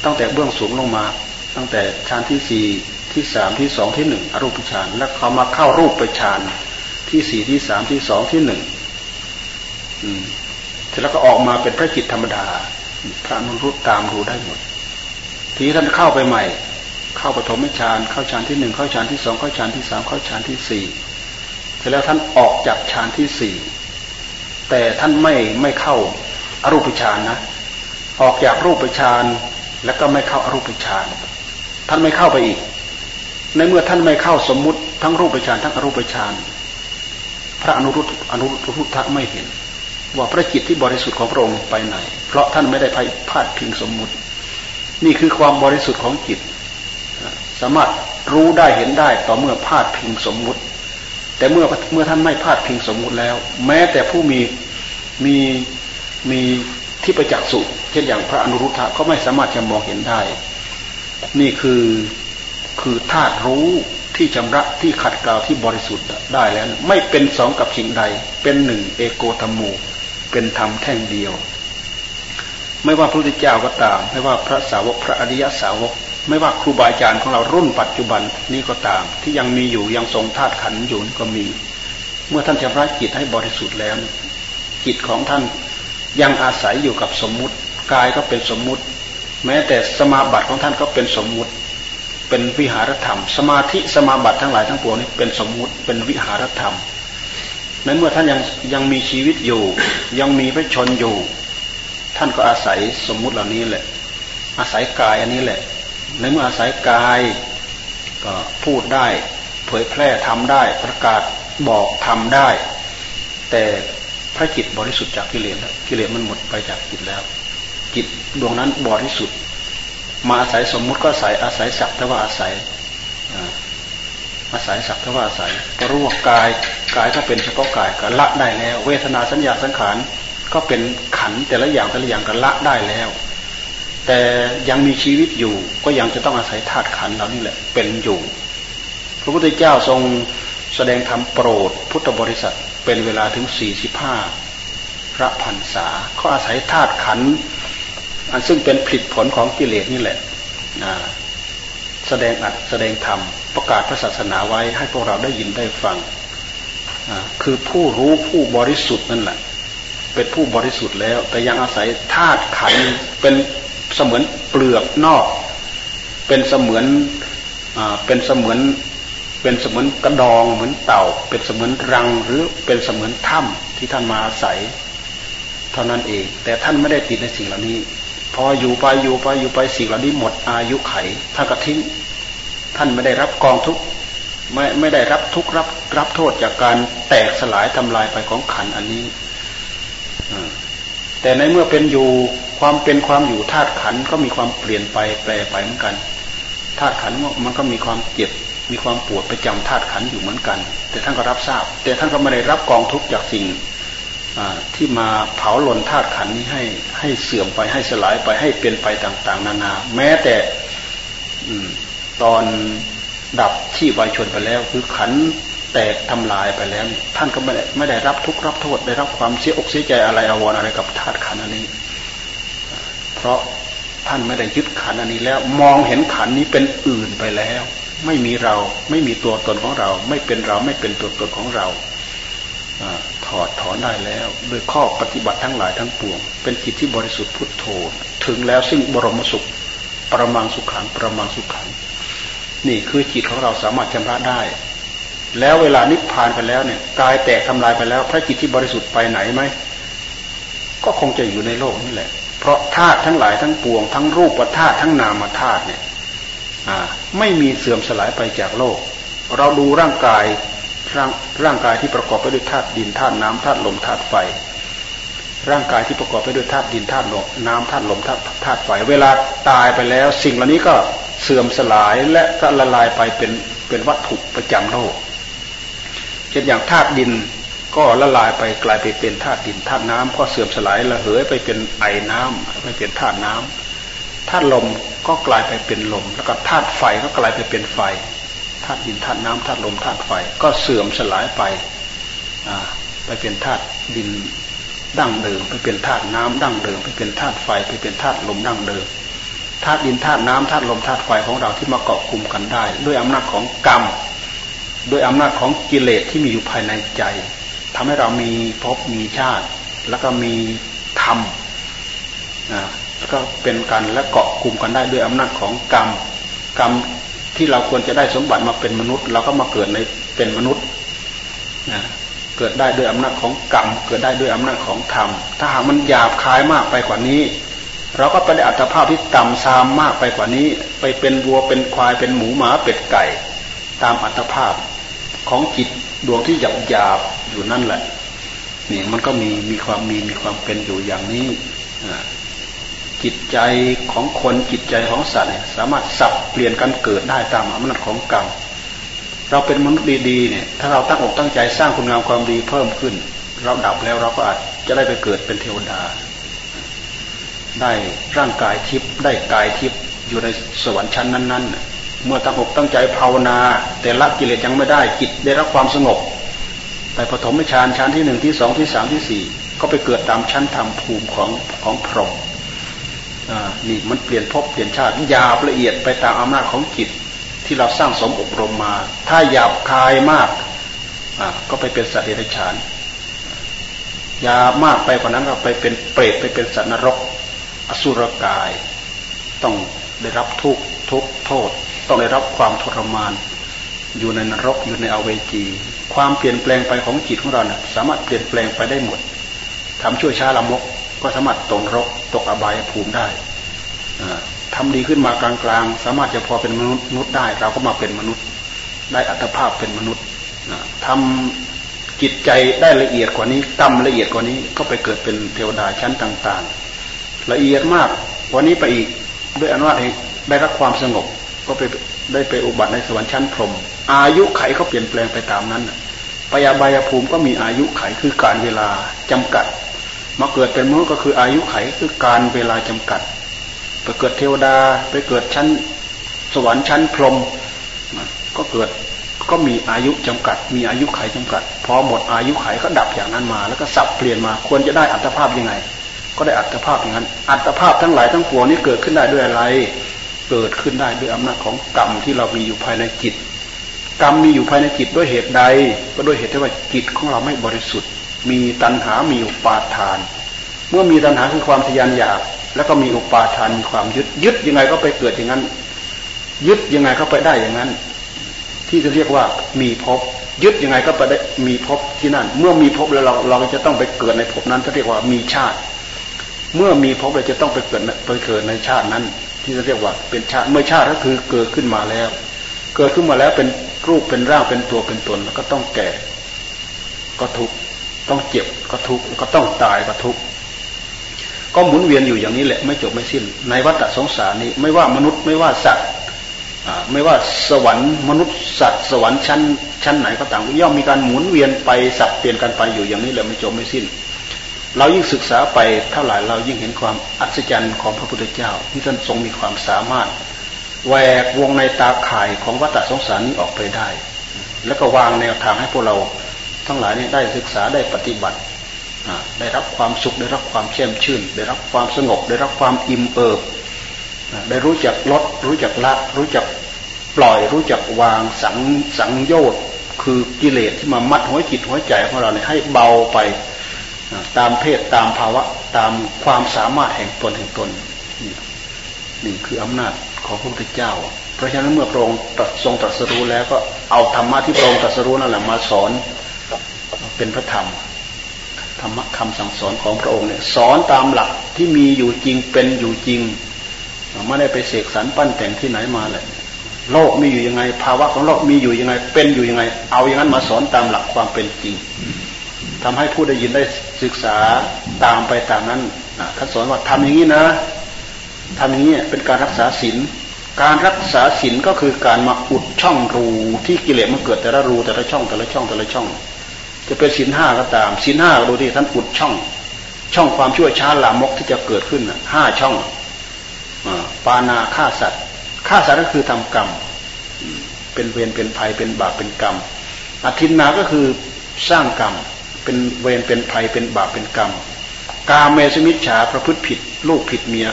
A: ตั้งแต่เบื้องสูงลงมา ตั้งแต่ฌานที่สี่ ที่สามที่สองที่หนึ่งอรูปฌานแล้วเขามาเข้ารูปฌานที่สี่ที่สามที่สองที่หนึ่งเสร็จแล้วก็ออกมาเป็นพระจิตธรรมดา พระนุรุตตามดูได้หมด ทีท่านเข้าไปใหม่ เข้าปฐมฌานเข้าฌานที่หนึ่งเข้าฌานที่สองเข้าฌานที่สามเข้าฌานที่สี่เสร็จแล้วท่านออกจากฌานที่สี่แต่ท่านไม่ไม่เข้าอารูปฌานนะออกจากรูปฌานแล้วก็ไม่เข้าอารูปฌานท่านไม่เข้าไปอีก ในเมื่อท่านไม่เข้าสมมุติทั้งรูปฌานทั้งอรูปฌานพระอนุรุตอนุรุทธะไม่เห็น ว่าพระจิตที่บริสุทธิ์ของพระองค์ไปไหน เพราะท่านไม่ได้ไปพาดพิงสมมุติ นี่คือความบริสุทธิ์ของจิต สามารถรู้ได้เห็นได้ต่อเมื่อพาดพิงสมมุติ แต่เมื่อเมื่อท่านไม่พาดพิงสมมุติแล้ว แม้แต่ผู้มีมีมีที่ประจักษ์สุเช่นอย่างพระอนุรุทธะก็ไม่สามารถจะมองเห็นได้ นี่คือ คือธาตุรู้ที่ชำระที่ขัดเกลาที่บริสุทธิ์ได้แล้ว ไม่เป็นสองกับสิ่งใด เป็นหนึ่งเอโกธรรมูเป็นธรรมแท่งเดียว ไม่ว่าพระพุทธเจ้าก็ตาม ไม่ว่าพระสาวกพระอริยสาวก ไม่ว่าครูบาอาจารย์ของเรารุ่นปัจจุบันนี้ก็ตาม ที่ยังมีอยู่ยังทรงธาตุขันอยู่ก็มี เมื่อท่านชำระจิตให้บริสุทธิ์แล้ว จิตของท่านยังอาศัยอยู่กับสมมุติกายก็เป็นสมมุติ แม้แต่สมาบัติของท่านก็เป็นสมมุติ เป็นวิหารธรรม สมาธิสมาบัติทั้งหลายทั้งปวงนี้เป็นสมมุติเป็นวิหารธรรมในเมื่อท่านยังยังมีชีวิตอยู่ ยังมีพระชนอยู่ ท่านก็อาศัยสมมุติเหล่านี้แหละ อาศัยกายอันนี้แหละ ในเมื่ออาศัยกายก็พูดได้ เผยแพร่ทำได้ ประกาศบอกทำได้ แต่พระจิตบริสุทธิ์จากกิเลสแล้วกิเลสมันหมดไปจากจิตแล้ว จิตดวงนั้นบริสุทธิ์ มาอาศัยสมมุติก็อาศัยอาศัยสักแต่ว่าอาศัยอาศัยสักแต่ว่าอาศัยก็รู้ว่ากายกายก็เป็นเฉพาะกายก็ละได้แล้ว เวทนาสัญญาสังขารก็เป็นขันแต่ละอย่างแต่ละอย่างก็ละได้แล้ว แต่ยังมีชีวิตอยู่ก็ยังจะต้องอาศัยธาตุขันเหล่านี้แหละเป็นอยู่ พระพุทธเจ้าทรงแสดงธรรมโปรดพุทธบริษัทเป็นเวลาถึงสี่สิบห้าพระพันษาเขาอาศัยธาตุขันธ์ อันซึ่งเป็นผลิตผลของกิเลสนี่แหละแสดงอัดแสดงธรรมประกาศพระศาสนาไว้ให้พวกเราได้ยินได้ฟังคือผู้รู้ผู้บริสุทธิ์นั่นแหละ เป็นผู้บริสุทธิ์แล้ว แต่ยังอาศัยธาตุขันเป็นเสมือนเปลือกนอก เป็นเสมือนเป็นเสมือนเป็นเสมือนกระดองเหมือนเต่า เป็นเสมือนรังหรือเป็นเสมือนถ้ำที่ท่านมาอาศัย เท่านั้นเอง แต่ท่านไม่ได้ติดในสิ่งเหล่านี้ พออยู่ไปอยู่ไปอยู่ไปสิ่งเหล่านี้หมดอายุไขท่านก็ทิ้งท่านไม่ได้รับกองทุกไม่ไม่ได้รับทุกรับรับโทษจากการแตกสลายทำลายไปของขันอันนี้แต่ในเมื่อเป็นอยู่ความเป็นความอยู่ธาตุขันก็มีความเปลี่ยนไปแปรไปเหมือนกันธาตุขันมันก็มีความเจ็บมีความปวดประจำธาตุขันอยู่เหมือนกัน แต่ท่านก็รับทราบ แต่ท่านก็ไม่ได้รับกองทุกจากสิ่ง ที่มาเผาหล่นธาตุขันนี้ให้ให้เสื่อมไปให้สลายไปให้เป็นไปต่าง ๆ นานา แม้แต่ตอนดับที่วายชนไปแล้ว คือขันแตกทำลายไปแล้ว ท่านก็ไม่ได้ไม่ได้รับทุกข์รับโทษได้รับความเสียอกเสียใจอะไรอาวรอะไรกับธาตุขันอันนี้ เพราะท่านไม่ได้ยึดขันอันนี้แล้ว มองเห็นขันนี้เป็นอื่นไปแล้ว ไม่มีเราไม่มีตัวตนของเรา ไม่เป็นเราไม่เป็นตัวตนของเรา ถอดถอนได้แล้วโดยข้อปฏิบัติทั้งหลายทั้งปวง เป็นจิตที่บริสุทธิ์พุทโธ ถึงแล้วซึ่งบรมสุข ประมังสุขังประมังสุขัง นี่คือจิตของเราสามารถชำระได้ แล้วเวลานิพพานไปแล้วเนี่ยกายแตกทำลายไปแล้ว พระจิตที่บริสุทธิ์ไปไหนไหมก็คงจะอยู่ในโลกนี่แหละ เพราะธาตุทั้งหลายทั้งปวง ทั้งรูปธาตุทั้งนามธาตุเนี่ยไม่มีเสื่อมสลายไปจากโลก เราดูร่างกาย ร่างร่างกายที่ประกอบไปด้วยธาตุดินธาตุน้ำธาตุลมธาตุไฟ ร่างกายที่ประกอบไปด้วยธาตุดินธาตุลมน้ำธาตุลมธาตุธาตุไฟ เวลาตายไปแล้ว สิ่งเหล่านี้ก็เสื่อมสลายและก็ละลายไปเป็นเป็นวัตถุประจำโลกเช่นอย่างธาตุดินก็ละลายไปกลายไปเป็นธาตุดินธาตุน้ำก็เสื่อมสลายละเหยไปเป็นไอน้ำไปเป็นธาตุน้ำธาตุลมก็กลายไปเป็นลม แล้วก็ธาตุไฟก็กลายไปเป็นไฟ ธาตุดินธาตุน้ำธาตุลมธาตุไฟก็เสื่อมสลายไปไปเป็นธาตุดินดั้งเดิม ไปเป็นธาตุน้ำดั้งเดิม ไปเป็นธาตุไฟ ไปเป็นธาตุลมดั้งเดิมธาตุดินธาตุน้ำธาตุลมธาตุไฟของเราที่มาเกาะกลุ่มกันได้ ด้วยอำนาจของกรรมด้วยอำนาจของกิเลสที่มีอยู่ภายในใจทำให้เรามีภพมีชาติ แล้วก็มีธรรมแล้วก็เป็นกันและเกาะกลุ่มกันได้ด้วยอำนาจของกรรม กรรม ที่เราควรจะได้สมบัติมาเป็นมนุษย์ เราก็มาเกิดในเป็นมนุษย์นะเกิดได้ด้วยอำนาจของกรรม เกิดได้ด้วยอำนาจของธรรม ถ้าหากมันหยาบคายมากไปกว่านี้ เราก็ไปได้อัตภาพที่ต่ำซามมากไปกว่านี้ ไปเป็นวัวเป็นควายเป็นหมูหมาเป็ดไก่ ตามอัตภาพของจิตดวงที่หยาบหยาบอยู่นั่นแหละนี่มันก็มีมีความมีมีความเป็นอยู่อย่างนี้ จิตใจของคนจิตใจของสัตว์สามารถสับเปลี่ยนกันเกิดได้ตามอำนาจของกรรมเราเป็นมนุษย์ดีๆเนี่ยถ้าเราตั้งอกตั้งใจสร้างคุณงามความดีเพิ่มขึ้น เราดับแล้วเราก็อาจจะได้ไปเกิดเป็นเทวดา ได้ร่างกายทิพย์ได้กายทิพย์อยู่ในสวรรค์ชั้นนั้น ๆ เมื่อตั้งอกตั้งใจภาวนา แต่ละกิเลสยังไม่ได้จิตได้รับความสงบไปปฐมฌานชั้นที่หนึ่งที่สองที่สามที่สี่ก็ไปเกิดตามชั้นธรรมภูมิของของพรหม นี่มันเปลี่ยนภพเปลี่ยนชาติหยาบละเอียดไปตามอำนาจของจิตที่เราสร้างสมอบรมมา ถ้าหยาบคายมากก็ไปเป็นสัตว์เดรัจฉานยามากไปกว่านั้นก็ไปเป็นเปรตไปเป็นสัตว์นรก อสุรกาย ต้องได้รับทุกทุกโทษ ต้องได้รับความทรมาน อยู่ในนรกอยู่ในอเวจี ความเปลี่ยนแปลงไปของจิตของเราเนี่ยสามารถเปลี่ยนแปลงไปได้หมดทำช่วยช้าละมก ก็สามารถตกรกตกอบายภูมิได้ทำดีขึ้นมากลางๆ สามารถจะพอเป็นมนุษย์ได้เราก็มาเป็นมนุษย์ ได้อัตภาพเป็นมนุษย์ทำจิตใจได้ละเอียดกว่านี้กรรมละเอียดกว่านี้ก็ไปเกิดเป็นเทวดาชั้นต่าง ๆ ละเอียดมากวันนี้ไปอีกด้วยอนุญาตได้รับความสงบ ก็ไปได้ไปอุบัติในสวรรค์ชั้นพรหมอายุไขเขาเปลี่ยนแปลงไปตามนั้นปยาบายภูมิก็มีอายุไขคือการเวลาจำกัด มาเกิดเป็นมนุษย์ก็คืออายุไขคือการเวลาจำกัด ไปเกิดเทวดาไปเกิดชั้นสวรรค์ชั้นพรหมก็เกิดก็มีอายุจำกัด มีอายุไขจำกัด พอหมดอายุไขก็ดับอย่างนั้นมา แล้วก็สับเปลี่ยนมาควรจะได้อัตภาพยังไง ก็ได้อัตภาพอย่างนั้น อัตภาพทั้งหลายทั้งปวงนี้เกิดขึ้นได้ด้วยอะไร เกิดขึ้นได้ด้วยอำนาจของกรรมที่เรามีอยู่ภายในจิต กรรมมีอยู่ภายในจิตด้วยเหตุใด ก็ด้วยเหตุที่ว่าจิตของเราไม่บริสุทธิ์ มีตัณหา มีอุปาทาน เมื่อมีตัณหาคือความทยานอยาก แล้วก็มีอุปาทาน มีความยึด ยึดยังไงก็ไปเกิดอย่างนั้น ยึดยังไงก็ไปได้อย่างนั้น ที่จะเรียกว่ามีภพ ยึดยังไงก็ไปได้มีภพที่นั่น เมื่อมีภพแล้วเราเราจะต้องไปเกิดในภพนั้นที่เรียกว่ามีชาติ เมื่อมีภพเราจะต้องไปเกิดไปเกิดในชาตินั้น ที่จะเรียกว่าเป็นชาติ เมื่อชาติก็คือเกิดขึ้นมาแล้ว เกิดขึ้นมาแล้วเป็นรูปเป็นร่างเป็นตัวเป็นตนแล้วก็ต้องแก่ ก็ทุกข์ ต้องเจ็บก็ทุกข์ก็ต้องตายก็ทุกข์ก็หมุนเวียนอยู่อย่างนี้แหละไม่จบไม่สิ้น ในวัฏสงสารนี้ไม่ว่ามนุษย์ไม่ว่าสัตว์ไม่ว่าสวรรค์มนุษย์สัตว์ สวรรค์ชั้นชั้นไหนก็ต่างย่อมมีการหมุนเวียนไปสับเปลี่ยนกันไปอยู่อย่างนี้แหละไม่จบไม่สิ้น เรายิ่งศึกษาไปเท่าไหร่เรายิ่งเห็นความอัศจรรย์ของพระพุทธเจ้า ที่ท่านทรงมีความสามารถแหวกวงในตาข่ายของวัฏสงสารนี้ออกไปได้ แล้วก็วางแนวทางให้พวกเรา ทั้งหลายนี่ได้ศึกษาได้ปฏิบัติได้รับความสุขได้รับความแช่มชื่น ได้รับความสงบ ได้รับความอิ่มเอิบได้รู้จักลด รู้จักละ รู้จักปล่อย รู้จักวางสังสังโยชน์คือกิเลสที่มามัดหัวจิตหัวใจของเราเนี่ยให้เบาไปตามเพศตามภาวะตามความสามารถแห่งตนแห่งตนนี่คืออำนาจของพระพุทธเจ้า เพราะฉะนั้นเมื่อพระองค์ทรงตรัสรู้แล้วก็เอาธรรมะที่พระองค์ตรัสรู้นั่นแหละมาสอน เป็นพระธรรมธรรมคำสั่งสอนของพระองค์เนี่ยสอนตามหลักที่มีอยู่จริงเป็นอยู่จริงไม่ได้ไปเสกสรรปั้นแต่งที่ไหนมาเลยโลกมีอยู่ยังไง ภาวะของโลกมีอยู่ยังไง เป็นอยู่ยังไง เอาอย่างนั้นมาสอนตามหลักความเป็นจริงทำให้ผู้ได้ยินได้ศึกษาตามไปตามนั้นท่านสอนว่าทำอย่างนี้นะทำอย่างนี้เป็นการรักษาศีลการรักษาศีลก็คือการมาอุดช่องรูที่กิเลสมันเกิดแต่ละรูแต่ละช่องแต่ละช่องแต่ละช่อง จะเป็นศีลห้าก็ตามศีลห้าดูที่ท่านอุดช่อง ช่องความชั่วช้าลามกที่จะเกิดขึ้นห้าช่องปานาฆ่าสัตว์ฆ่าสัตว์ก็คือทำกรรมเป็นเวรเป็นภัยเป็นบาปเป็นกรรมอธินาก็คือสร้างกรรมเป็นเวรเป็นภัยเป็นบาปเป็นกรรม กาเมสมิชฉาประพฤติผิด ลูกผิดเมีย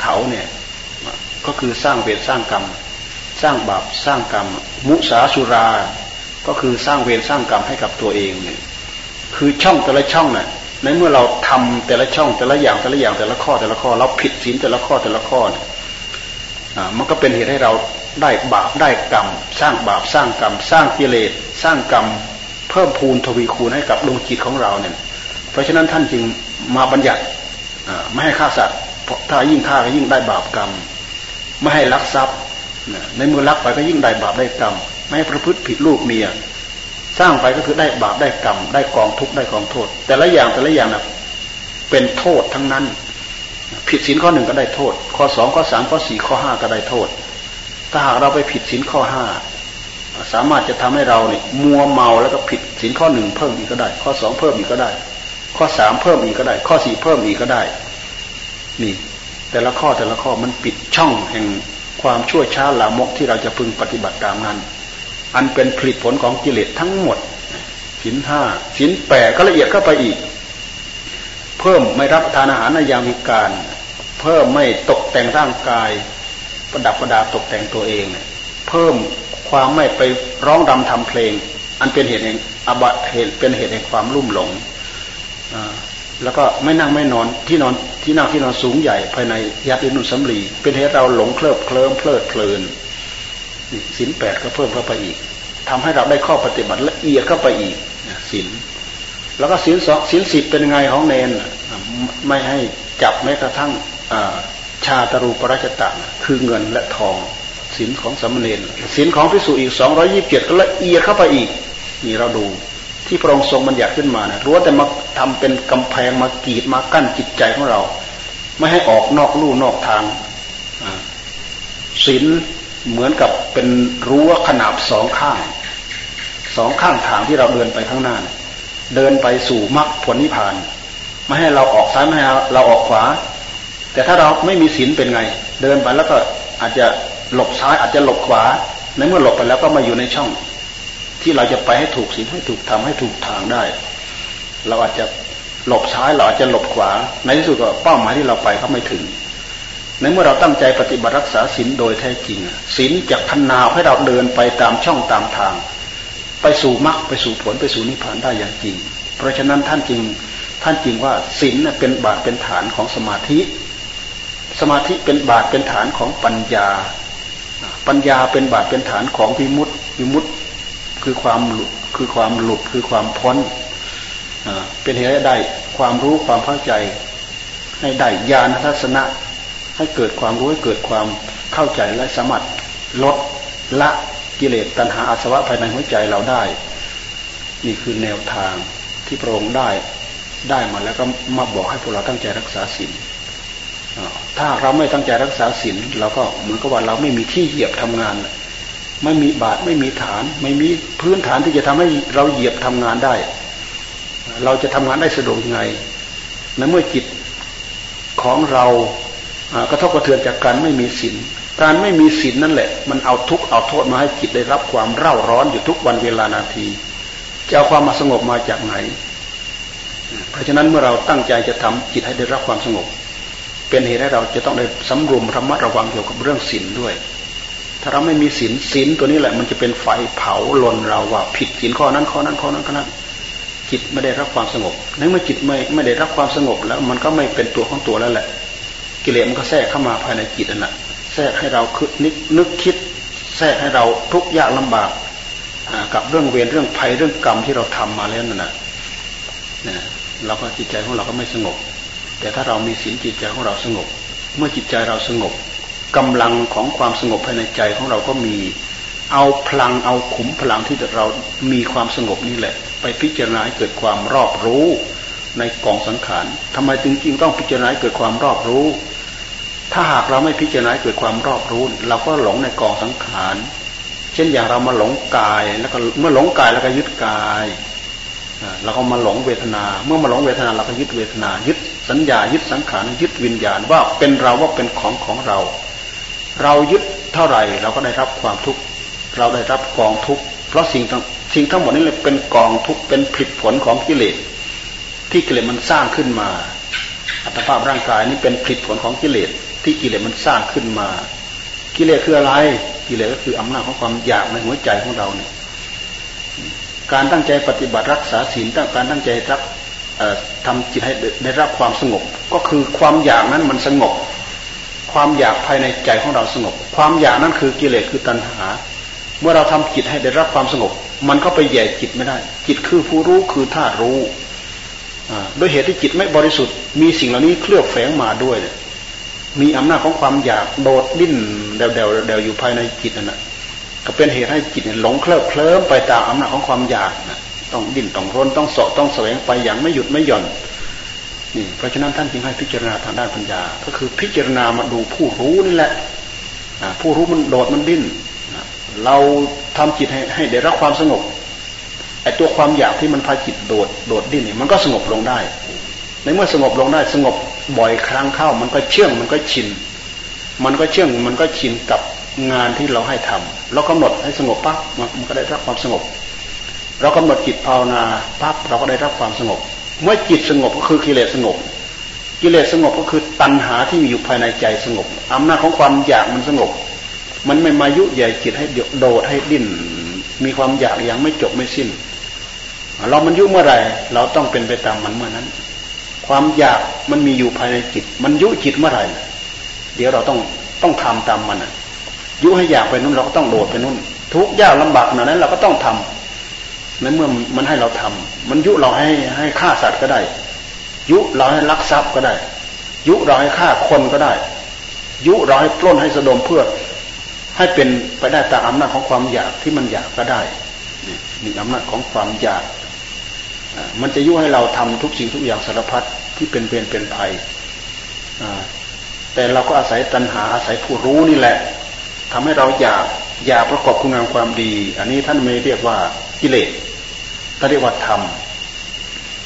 A: เขาเนี่ยก็คือสร้างเวรสร้างกรรม สร้างบาปสร้างกรรม มุสาสุรา ก็คือสร้างเวรสร้างกรรมให้กับตัวเองเนี่ยคือช่องแต่ละช่องน่ะในเมื่อเราทำแต่ละช่องแต่ละอย่างแต่ละอย่างแต่ละข้อแต่ละข้อเราผิดศีลแต่ละข้อแต่ละข้อเนี่ยมันก็เป็นเหตุให้เราได้บาปได้กรรม สร้างบาปสร้างกรรม สร้างกิเลสสร้างกรรม เพิ่มพูนทวีคูณให้กับดวงจิตของเราเนี่ยเพราะฉะนั้นท่านจึงมาบัญญัติไม่ให้ฆ่าสัตว์เพราะถ้ายิ่งฆ่าก็ยิ่งได้บาปกรรม ไม่ให้ลักทรัพย์ในเมื่อลักไปก็ยิ่งได้บาปได้กรรม ไม่ให้ประพฤติผิดลูกเมีย สร้างไปก็คือได้บาปได้กรรม ได้กองทุกข์ได้กองโทษ แต่ละอย่างแต่ละอย่างนะเป็นโทษทั้งนั้น ผิดศีลข้อหนึ่งก็ได้โทษ ข้อสองข้อสามข้อสี่ข้อห้าก็ได้โทษ ถ้าหากเราไปผิดศีลข้อห้าสามารถจะทำให้เราเนี่ยมัวเมาแล้วก็ผิดศีลข้อหนึ่งเพิ่มอีกก็ได้ ข้อสองเพิ่มอีกก็ได้ ข้อสามเพิ่มอีกก็ได้ ข้อสี่เพิ่มอีกก็ได้ นี่ แต่ละข้อแต่ละข้อมันปิดช่องแห่งความชั่วช้าลามกที่เราจะพึงปฏิบัติตามนั้น อันเป็นผลิตผลของกิเลสทั้งหมดศีลห้าศีลแปดก็ละเอียดเข้าไปอีก เพิ่มไม่รับทานอาหารในยามวิการ เพิ่มไม่ตกแต่งร่างกาย ประดับประดาตกแต่งตัวเองเนี่ยเพิ่มความไม่ไปร้องรำทำเพลง อันเป็นเหตุแห่งอบะเหตุเป็นเหตุแห่งความลุ่มหลงแล้วก็ไม่นั่งไม่นอนที่นอนที่นั่งที่นอนสูงใหญ่ภายในยัดอินุสำลีเป็นเหตุเราหลงเคลิบเคลิ้มเพลิดเพลิน สินแปดก็เพิ่มเข้าไปอีกทำให้เราได้ข้อปฏิบัติละเอียดเข้าไปอีกสินแล้วก็ศีลสองศีลสิบเป็นไงของเนนไม่ให้จับแม้กระทั่งชาตรูปราชตะคือเงินและทองศีลของสมณเณรศีลของพิสุอีกสองร้อยี่สิบเจ็ดก็ละเอียดเข้าไปอีก นี่เราดูที่พระองค์ทรงบัญญัติขึ้นมานะรู้แต่มาทำเป็นกำแพงมากีดมากั้นจิตใจของเรา ไม่ให้ออกนอกลู่นอกทางศีล เหมือนกับเป็นรั้วขนาบสองข้างสองข้างทางที่เราเดินไปข้างหน้า เดินไปสู่มรรคผลนิพพาน ไม่ให้เราออกซ้ายไม่ให้เราออกขวา แต่ถ้าเราไม่มีศีลเป็นไง เดินไปแล้วก็อาจจะหลบซ้ายอาจจะหลบขวา ในเมื่อหลบไปแล้วก็มาอยู่ในช่อง ที่เราจะไปให้ถูกศีลให้ถูกทำให้ถูกทางได้ เราอาจจะหลบซ้ายเราอาจจะหลบขวา ในที่สุดก็เป้าหมายที่เราไปเขาไม่ถึง ในเมื่อเราตั้งใจปฏิบัติรักษาศีลโดยแท้จริงศีลจะพันนาให้เราเดินไปตามช่องตามทาง ไปสู่มรรคไปสู่ผลไปสู่นิพพานได้อย่างจริง เพราะฉะนั้นท่านจึงท่านจริงว่าศีลเป็นบาทเป็นฐานของสมาธิ สมาธิเป็นบาทเป็นฐานของปัญญา ปัญญาเป็นบาทเป็นฐานของวิมุตติวิมุตติคือความหลุดคือความหลุดคือความพ้นเป็นเหตุได้ความรู้ความเข้าใจให้ได้ญาณทัศนะ ให้เกิดความรู้ให้เกิดความเข้าใจและสามารถลดละกิเลสตัณหาอาสวะภายในหัวใจเราได้ นี่คือแนวทางที่พระองค์ได้ได้มาแล้วก็มาบอกให้พวกเราตั้งใจรักษาศีลถ้าเราไม่ตั้งใจรักษาศีลเราก็เหมือนกับว่าเราไม่มีที่เหยียบทำงาน ไม่มีบาทไม่มีฐาน ไม่มีพื้นฐานที่จะทำให้เราเหยียบทำงานได้ เราจะทำงานได้สะดวกยังไงในเมื่อจิตของเรา กระทบกระเทือนจากการไม่มีศีลการไม่มีศีลนั่นแหละ มันเอาทุกข์เอาโทษมาให้จิตได้รับความเร่าร้อนอยู่ทุกวันเวลานาที จะเอาความมาสงบมาจากไหน เพราะฉะนั้นเมื่อเราตั้งใจจะทำจิตให้ได้รับความสงบ เป็นเหตุให้เราจะต้องได้สำรวมระมัดระวังเกี่ยวกับเรื่องศีลด้วย ถ้าเราไม่มีศีลศีลตัวนี้แหละ มันจะเป็นไฟเผาลนเราว่า ผิดศีลข้อนั้นข้อนั้นข้อนั้นข้อนั้นจิตไม่ได้รับความสงบในเมื่อจิตไม่ไม่ได้รับความสงบแล้ว มันก็ไม่เป็นตัวของตัวแล้วแหละ กิเลสมันก็แทรกเข้ามาภายในจิตน่ะแทรกให้เราคิดนึกนึกคิด แทรกให้เราทุกข์ยากลำบากกับเรื่องเวรเรื่องภัยเรื่องกรรมที่เราทำมาแล้วนั่นนะเนี่ยเราก็จิตใจของเราก็ไม่สงบ แต่ถ้าเรามีศีลจิตใจของเราสงบ เมื่อจิตใจเราสงบกำลังของความสงบภายในใจของเราก็มีเอาพลังเอาขุมพลังที่เรามีความสงบนี่แหละ ไปพิจารณาให้เกิดความรอบรู้ในกองสังขารทำไมจริงๆต้องพิจารณาให้เกิดความรอบรู้ ถ้าหากเราไม่พิจารณาเกิดความรอบรู้ เราก็หลงในกองสังขาร เช่นอย่างเรามาหลงกาย แล้วก็เมื่อหลงกายแล้วก็ยึดกายเราก็มาหลงเวทนา เมื่อมาหลงเวทนาเราก็ยึดเวทนา ยึดสัญญา ยึดสังขาร ยึดวิญญาณว่าเป็นเราว่าเป็นของของเรา เรายึดเท่าไหร่เราก็ได้รับความทุกข์ เราได้รับกองทุกข์ เพราะสิ่งสิ่งทั้งหมดนี้เลยเป็นกองทุกข์ เป็นผลผลของกิเลส ที่กิเลสมันสร้างขึ้นมา อัตภาพร่างกายนี้เป็นผลผลของกิเลส ที่กิเลสมันสร้างขึ้นมา กิเลสคืออะไร กิเลสก็คืออำนาจของความอยากในหัวใจของเราเนี่ย การตั้งใจปฏิบัติรักษาศีลตั้งการตั้งใจรับทำจิตให้ได้รับความสงบ ก็คือความอยากนั้นมันสงบ ความอยากภายในใจของเราสงบ ความอยากนั้นคือกิเลสคือตัณหา เมื่อเราทำจิตให้ได้รับความสงบ มันก็ไปแย่จิตไม่ได้ จิตคือผู้รู้คือธาตุรู้โดยเหตุที่จิตไม่บริสุทธิ์มีสิ่งเหล่านี้เคลือบแฝงมาด้วยเนี่ย มีอำนาจของความอยากโดดดิ้นเดวเดวเดวอยู่ภายในจิตนั่นแหะก็เป็นเหตุให้จิตหลงเคลิบเคลิ้มไปตามอำนาจของความอยากนะต้องดิ้นต้องรนต้องเสาะต้องแสวงไปอย่างไม่หยุดไม่หย่อนนี่เพราะฉะนั้นท่านจึงให้พิจารณาทางด้านปัญญา ก็คือพิจารณามาดูผู้รู้นี่แหละผู้รู้มันโดดมันดิ้นเราทำจิตให้ให้ได้รับความสงบไอ้ตัวความอยากที่มันพาจิตโดดโดดดิ้นเนี่ยมันก็สงบลงได้ ในเมื่อสงบลงได้สงบ บ่อยครั้งเข้ามันก็เชื่องมันก็ชิน มันก็เชื่องมันก็ชินกับงานที่เราให้ทำเรากำหนดให้สงบปั๊บมันก็ได้รับความสงบ เรากำหนดจิตภาวนาปั๊บเราก็ได้รับความสงบ เมื่อจิตสงบก็คือกิเลสสงบ กิเลสสงบก็คือตัณหาที่มีอยู่ภายในใจสงบอำนาจของความอยากมันสงบ มันไม่มายุใหญ่จิตให้โดดให้ดิ้นมีความอยากอย่างไม่จบไม่สิ้น เรามันยุเมื่อไหร่ เราต้องเป็นไปตามมันเมื่อนั้น ความอยากมันมีอยู่ภายในจิต มันยุจิตเมื่อไหร่ เดี๋ยวเราต้องต้องทำตามมันยุให้อยากไปนู้นเราก็ต้องโดดไปนู้นทุกยากลำบากขนาดนั้นเราก็ต้องทำนั้นเมื่อมันให้เราทำมันยุเราให้ให้ฆ่าสัตว์ก็ได้ ยุเราให้ลักทรัพย์ก็ได้ ยุเราให้ฆ่าคนก็ได้ ยุเราให้ปล้นให้สะดมเพื่อ ให้เป็นไปได้ตามอำนาจของความอยากที่มันอยากก็ได้นี่อำนาจของความอยาก มันจะยุ่ให้เราทำทุกสิ่งทุกอย่างสารพัดที่เป็นเป็นเป็นภัยแต่เราก็อาศัยตัณหาอาศัยผู้รู้นี่แหละทำให้เราอยากอยากประกอบคุณงามความดี อันนี้ท่านไม่เรียกว่ากิเลสท่านเรียกว่าธรรม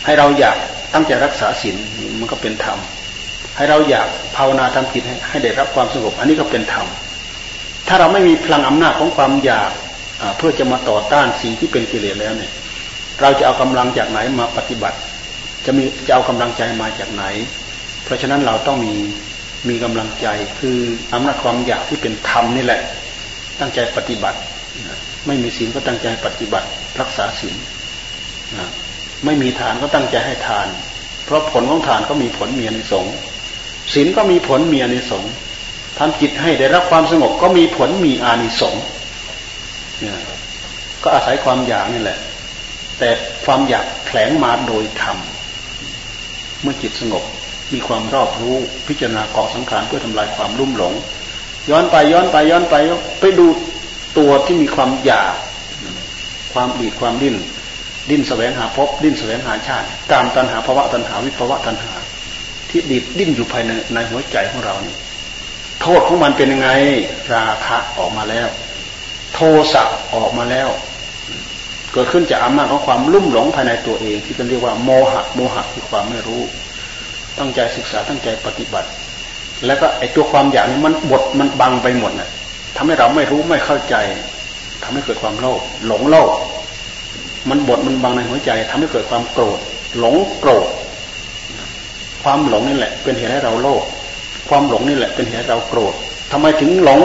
A: ให้เราอยากตั้งใจรักษาศีลมันก็เป็นธรรม ให้เราอยากภาวนาทำจิตให้ให้ได้รับความสงบ อันนี้ก็เป็นธรรม ถ้าเราไม่มีพลังอำนาจของความอยากเพื่อจะมาต่อต้านสิ่งที่เป็นกิเลสแล้วเนี่ย เราจะเอากำลังจากไหนมาปฏิบัติ จะมีจะเอากำลังใจมาจากไหน เพราะฉะนั้นเราต้องมีมีกำลังใจคืออำนาจความอยากที่เป็นธรรมนี่แหละ ตั้งใจปฏิบัติ ไม่มีศีลก็ตั้งใจปฏิบัติ รักษาศีลไม่มีทานก็ตั้งใจให้ทาน เพราะผลของทานก็มีผลมีอนิสงส์ศีลก็มีผลมีอานิสงส์ทำจิตให้ได้รับความสงบก็มีผลมีอานิสงส์เนี่ยก็อาศัยความอยากนี่แหละ แต่ความอยากแผลงมาโดยธรรม เมื่อจิตสงบมีความรอบรู้พิจารณาเกาะสังขารเพื่อทำลายความรุ่มหลง ย้อนไปย้อนไปย้อนไปไปดูตัวที่มีความอยาก ความบีดความดิ้น ดิ้นแสวงหาพบดิ้นแสวงหาชาติตามตัณหาภาวะตัณหาวิภาวะตัณหา ที่ดิบดิ้นอยู่ภายในในหัวใจของเรานี่โทษของมันเป็นยังไง ราคะออกมาแล้ว โทสะออกมาแล้ว เกิดขึ้นจากอำนาจของความลุ่มหลงภายในตัวเอง ที่เรียกว่าโมหะโมหะคือความไม่รู้ ตั้งใจศึกษาตั้งใจปฏิบัติ แล้วก็ไอตัวความอยากนี้มันบดมันบังไปหมดน่ะทำให้เราไม่รู้ไม่เข้าใจทำให้เกิดความโลภหลงโลภมันบดมันบังในหัวใจทำให้เกิดความโกรธ หลงโกรธ ความหลงนี่แหละ เป็นเหตุให้เราโลภความหลงนี่แหละเป็นเหตุให้เราโกรธทำไมถึงหลง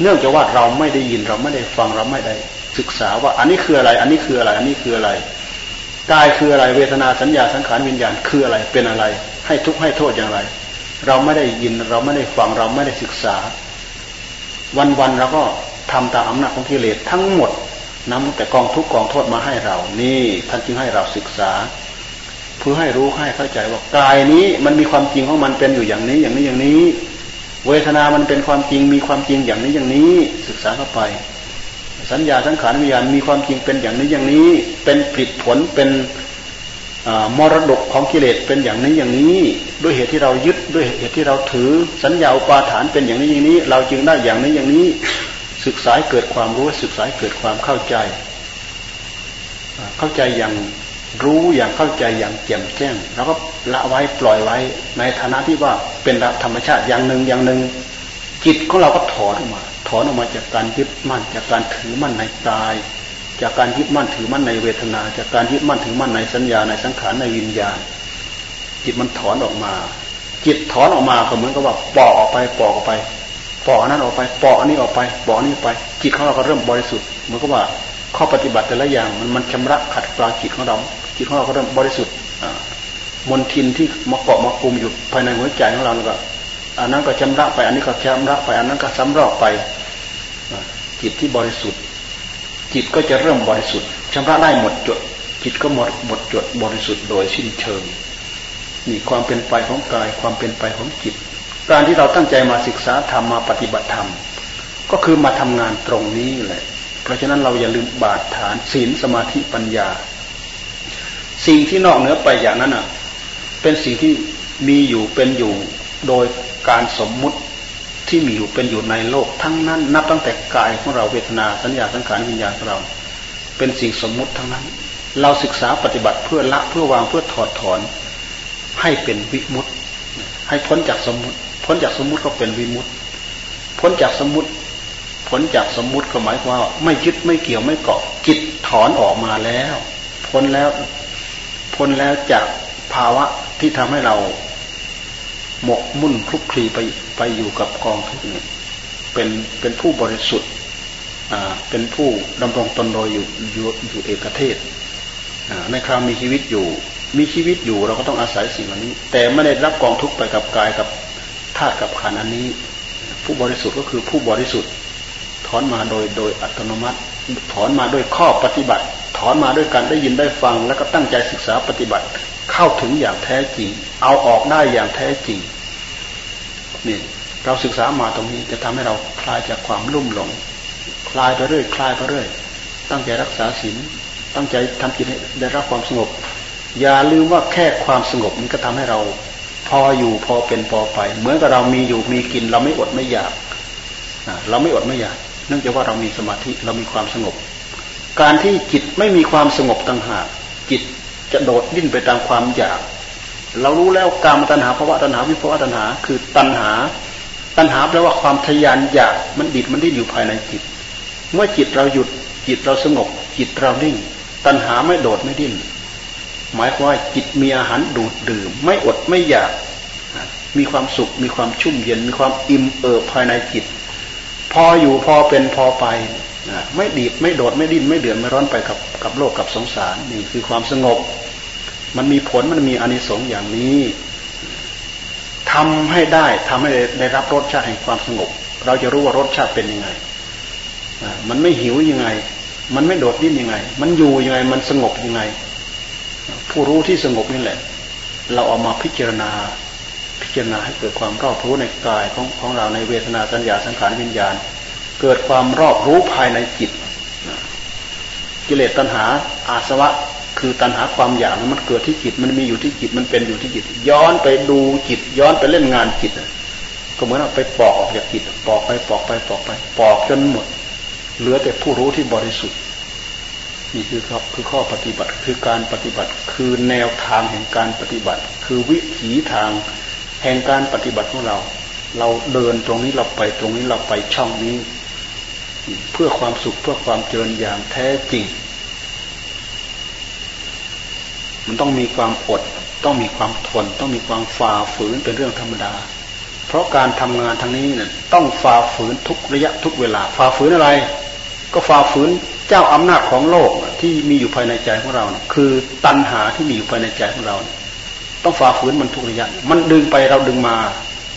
A: เนื่องจากว่าเราไม่ได้ยินเราไม่ได้ฟังเราไม่ได้ ศึกษาว่าอันนี้คืออะไร อันนี้คืออะไร อันนี้คืออะไร กายคืออะไร เวทนาสัญญาสังขารวิญญาณคืออะไร เป็นอะไร ให้ทุกข์ให้โทษอย่างไร เราไม่ได้ยินเราไม่ได้ฟังเราไม่ได้ศึกษา วันๆเราก็ทำตามอำนาจของกิเลสทั้งหมดนำแต่กองทุกกองโทษมาให้เรา นี่ท่านจึงให้เราศึกษา เพื่อให้รู้ให้เข้าใจว่ากายนี้มันมีความจริงของมันเป็นอยู่อย่างนี้อย่างนี้อย่างนี้ เวทนามันเป็นความจริงมีความจริงอย่างนี้อย่างนี้ศึกษาเข้าไป สัญญาสังขารวิญญาณมีความจริงเป็นอย่างนี้อย่างนี้ เป็นผลผลเป็นมรดกของกิเลสเป็นอย่างนี้อย่างนี้ ด้วยเหตุที่เรายึดด้วยเหตุที่เราถือสัญญาอุปาทานเป็นอย่างนี้อย่างนี้ เราจึงได้อย่างนี้อย่างนี้ ศึกษาเกิดความรู้ศึกษาเกิดความเข้าใจ เข้าใจอย่างรู้อย่างเข้าใจอย่างแจ่มแจ้งแล้วก็ละไว้ปล่อยไว้ ในฐานะที่ว่าเป็นธรรมชาติอย่างหนึ่งอย่างหนึ่ง จิตของเราก็ถอนออกมา ถอนออกมาจากการยึดมั่น จากการถือมั่นในกาย จากการยึดมั่นถือมั่นในเวทนา จากการยึดมั่นถือมั่นในสัญญาในสังขารในวิญญาณ จิตมันถอนออกมา จิตถอนออกมาก็เหมือนกับว่าปอกออกไปปอกออกไปปอกนั้นออกไปปอกอันนี้ออกไปปอกนี้ไป จิตของเราก็เริ่มบริสุทธิ์เหมือนกับว่าข้อปฏิบัติแต่ละอย่างมันมันชำระขัดเกลาจิตของเราจิตของเราก็เริ่มบริสุทธิ์มนทินที่มาเกาะมาคุมอยู่ภายในหัวใจของเราแล้วก็อันนั้นก็ชำระไป อันนี้ก็ชำระไป อันนั้นก็ซ้ำรอบไป จิตที่บริสุทธิ์ จิตก็จะเริ่มบริสุทธิ์ชำระได้หมดจด จิตก็หมดหมดจดบริสุทธิ์โดยสิ้นเชิงนี่ความเป็นไปของกายความเป็นไปของจิต การที่เราตั้งใจมาศึกษาธรรมมาปฏิบัติธรรม ก็คือมาทำงานตรงนี้แหละ เพราะฉะนั้นเราอย่าลืมบาดฐานศีลสมาธิปัญญา สิ่งที่นอกเหนือไปอย่างนั้นอะ เป็นสิ่งที่มีอยู่เป็นอยู่โดยการสมมุติ ที่มีอยู่เป็นอยู่ในโลกทั้งนั้น นับตั้งแต่กายของเราเวทนาสัญญาสังขารวิญญาณของเรา เป็นสิ่งสมมุติทั้งนั้น เราศึกษาปฏิบัติเพื่อละเพื่อวางเพื่อถอดถอน ให้เป็นวิมุตให้พ้นจากสมมุติ พ้นจากสมมุติก็เป็นวิมุตติพ้นจากสมมุติพ้นจากสมมุติก็หมายคว่า ไม่ยึดไม่เกี่ยวไม่เกาะจิตถอนออกมาแล้ว พ้นแล้ว พ้นแล้วจากภาวะที่ทำให้เราหมกมุ่นคลุกคลีไป ไปอยู่กับกองทุกข์เนี่ยเป็นเป็นผู้บริสุทธิ์อ่าเป็นผู้ดำรงตนโดยอยู่อยู่อยู่เอกเทศในคราวมีชีวิตอยู่มีชีวิตอยู่เราก็ต้องอาศัยสิ่งเหล่านี้ แต่ไม่ได้รับกองทุกข์ไปกับกายกับธาตุกับขันอันนี้ ผู้บริสุทธิ์ก็คือผู้บริสุทธิ์ ถอนมาโดยโดยอัตโนมัติ ถอนมาด้วยข้อปฏิบัติ ถอนมาด้วยการได้ยินได้ฟัง แล้วก็ตั้งใจศึกษาปฏิบัติ เข้าถึงอย่างแท้จริง เอาออกได้อย่างแท้จริง นี่เราศึกษามาตรงนี้จะทำให้เราคลายจากความลุ่มหลง คลายไปเรื่อยคลายไปเรื่อย ตั้งใจรักษาศีลตั้งใจทำจิตให้ได้รับความสงบ อย่าลืมว่าแค่ความสงบมันก็ทำให้เราพออยู่พอเป็นพอไป เหมือนกับเรามีอยู่มีกิน เราไม่อดไม่อยากเราไม่อดไม่อยาก เนื่องจากว่าเรามีสมาธิเรามีความสงบ การที่จิตไม่มีความสงบต่างหากจิตจะโดดดิ้นไปตามความอยาก เรารู้แล้วกามตัณหาภาวะตัณหาวิภาวะตัณหา คือตัณหา ตัณหาแปลว่าความทยานอยากมันดิดมันดิ้นอยู่ภายในจิต เมื่อจิตเราหยุดจิตเราสงบ จิตเรานิ่ง ตัณหาไม่โดดไม่ดิ้นหมายความว่าจิตมีอาหารดูดดื่ม ไม่อดไม่อยาก มีความสุข มีความชุ่มเย็น มีความอิ่มเอิบภายในจิต พออยู่พอเป็นพอไปไม่ดีดไม่โดดไม่ดิ้นไม่เดือดไม่ร้อนไปกับกับโลกกับสงสารนี่คือความสงบ มันมีผลมันมีอนิสงส์อย่างนี้ทำให้ได้ทำให้ได้รับรสชาติแห่งความสงบ เราจะรู้ว่ารสชาติเป็นยังไงมันไม่หิวยังไง มันไม่โดดดิ้นยังไง มันอยู่ยังไง มันสงบยังไง ผู้รู้ที่สงบนี่แหละ เราเอามาพิจารณา พิจารณาให้เกิดความรอบรู้ในกายของของเราในเวทนาสัญญาสังขารวิญญาณ เกิดความรอบรู้ภายในจิต กิเลสตัณหาอาสวะ คือตัณหาความอยากมันเกิดที่จิต มันมีอยู่ที่จิต มันเป็นอยู่ที่จิต ย้อนไปดูจิต ย้อนไปเล่นงานจิตก็เหมือนเราไปปอกออกจากจิต ปอกไปปอกไปปอกไป ปอกจนหมด เหลือแต่ผู้รู้ที่บริสุทธิ์ นี่คือครับคือข้อปฏิบัติ คือการปฏิบัติ คือแนวทางแห่งการปฏิบัติ คือวิถีทางแห่งการปฏิบัติของเรา เราเดินตรงนี้เราไปตรงนี้เราไปช่องนี้ เพื่อความสุขเพื่อความเจริญอย่างแท้จริง มันต้องมีความอด ต้องมีความทน ต้องมีความฝ่าฝืนเป็นเรื่องธรรมดา เพราะการทำงานทางนี้เนี่ยต้องฝ่าฝืนทุกระยะทุกเวลา ฝ่าฝืนอะไร ก็ฝ่าฝืนเจ้าอำนาจของโลกที่มีอยู่ภายในใจของเราคือตัณหาที่มีอยู่ภายในใจของเรา ต้องฝ่าฝืนมันทุกระยะ มันดึงไปเราดึงมา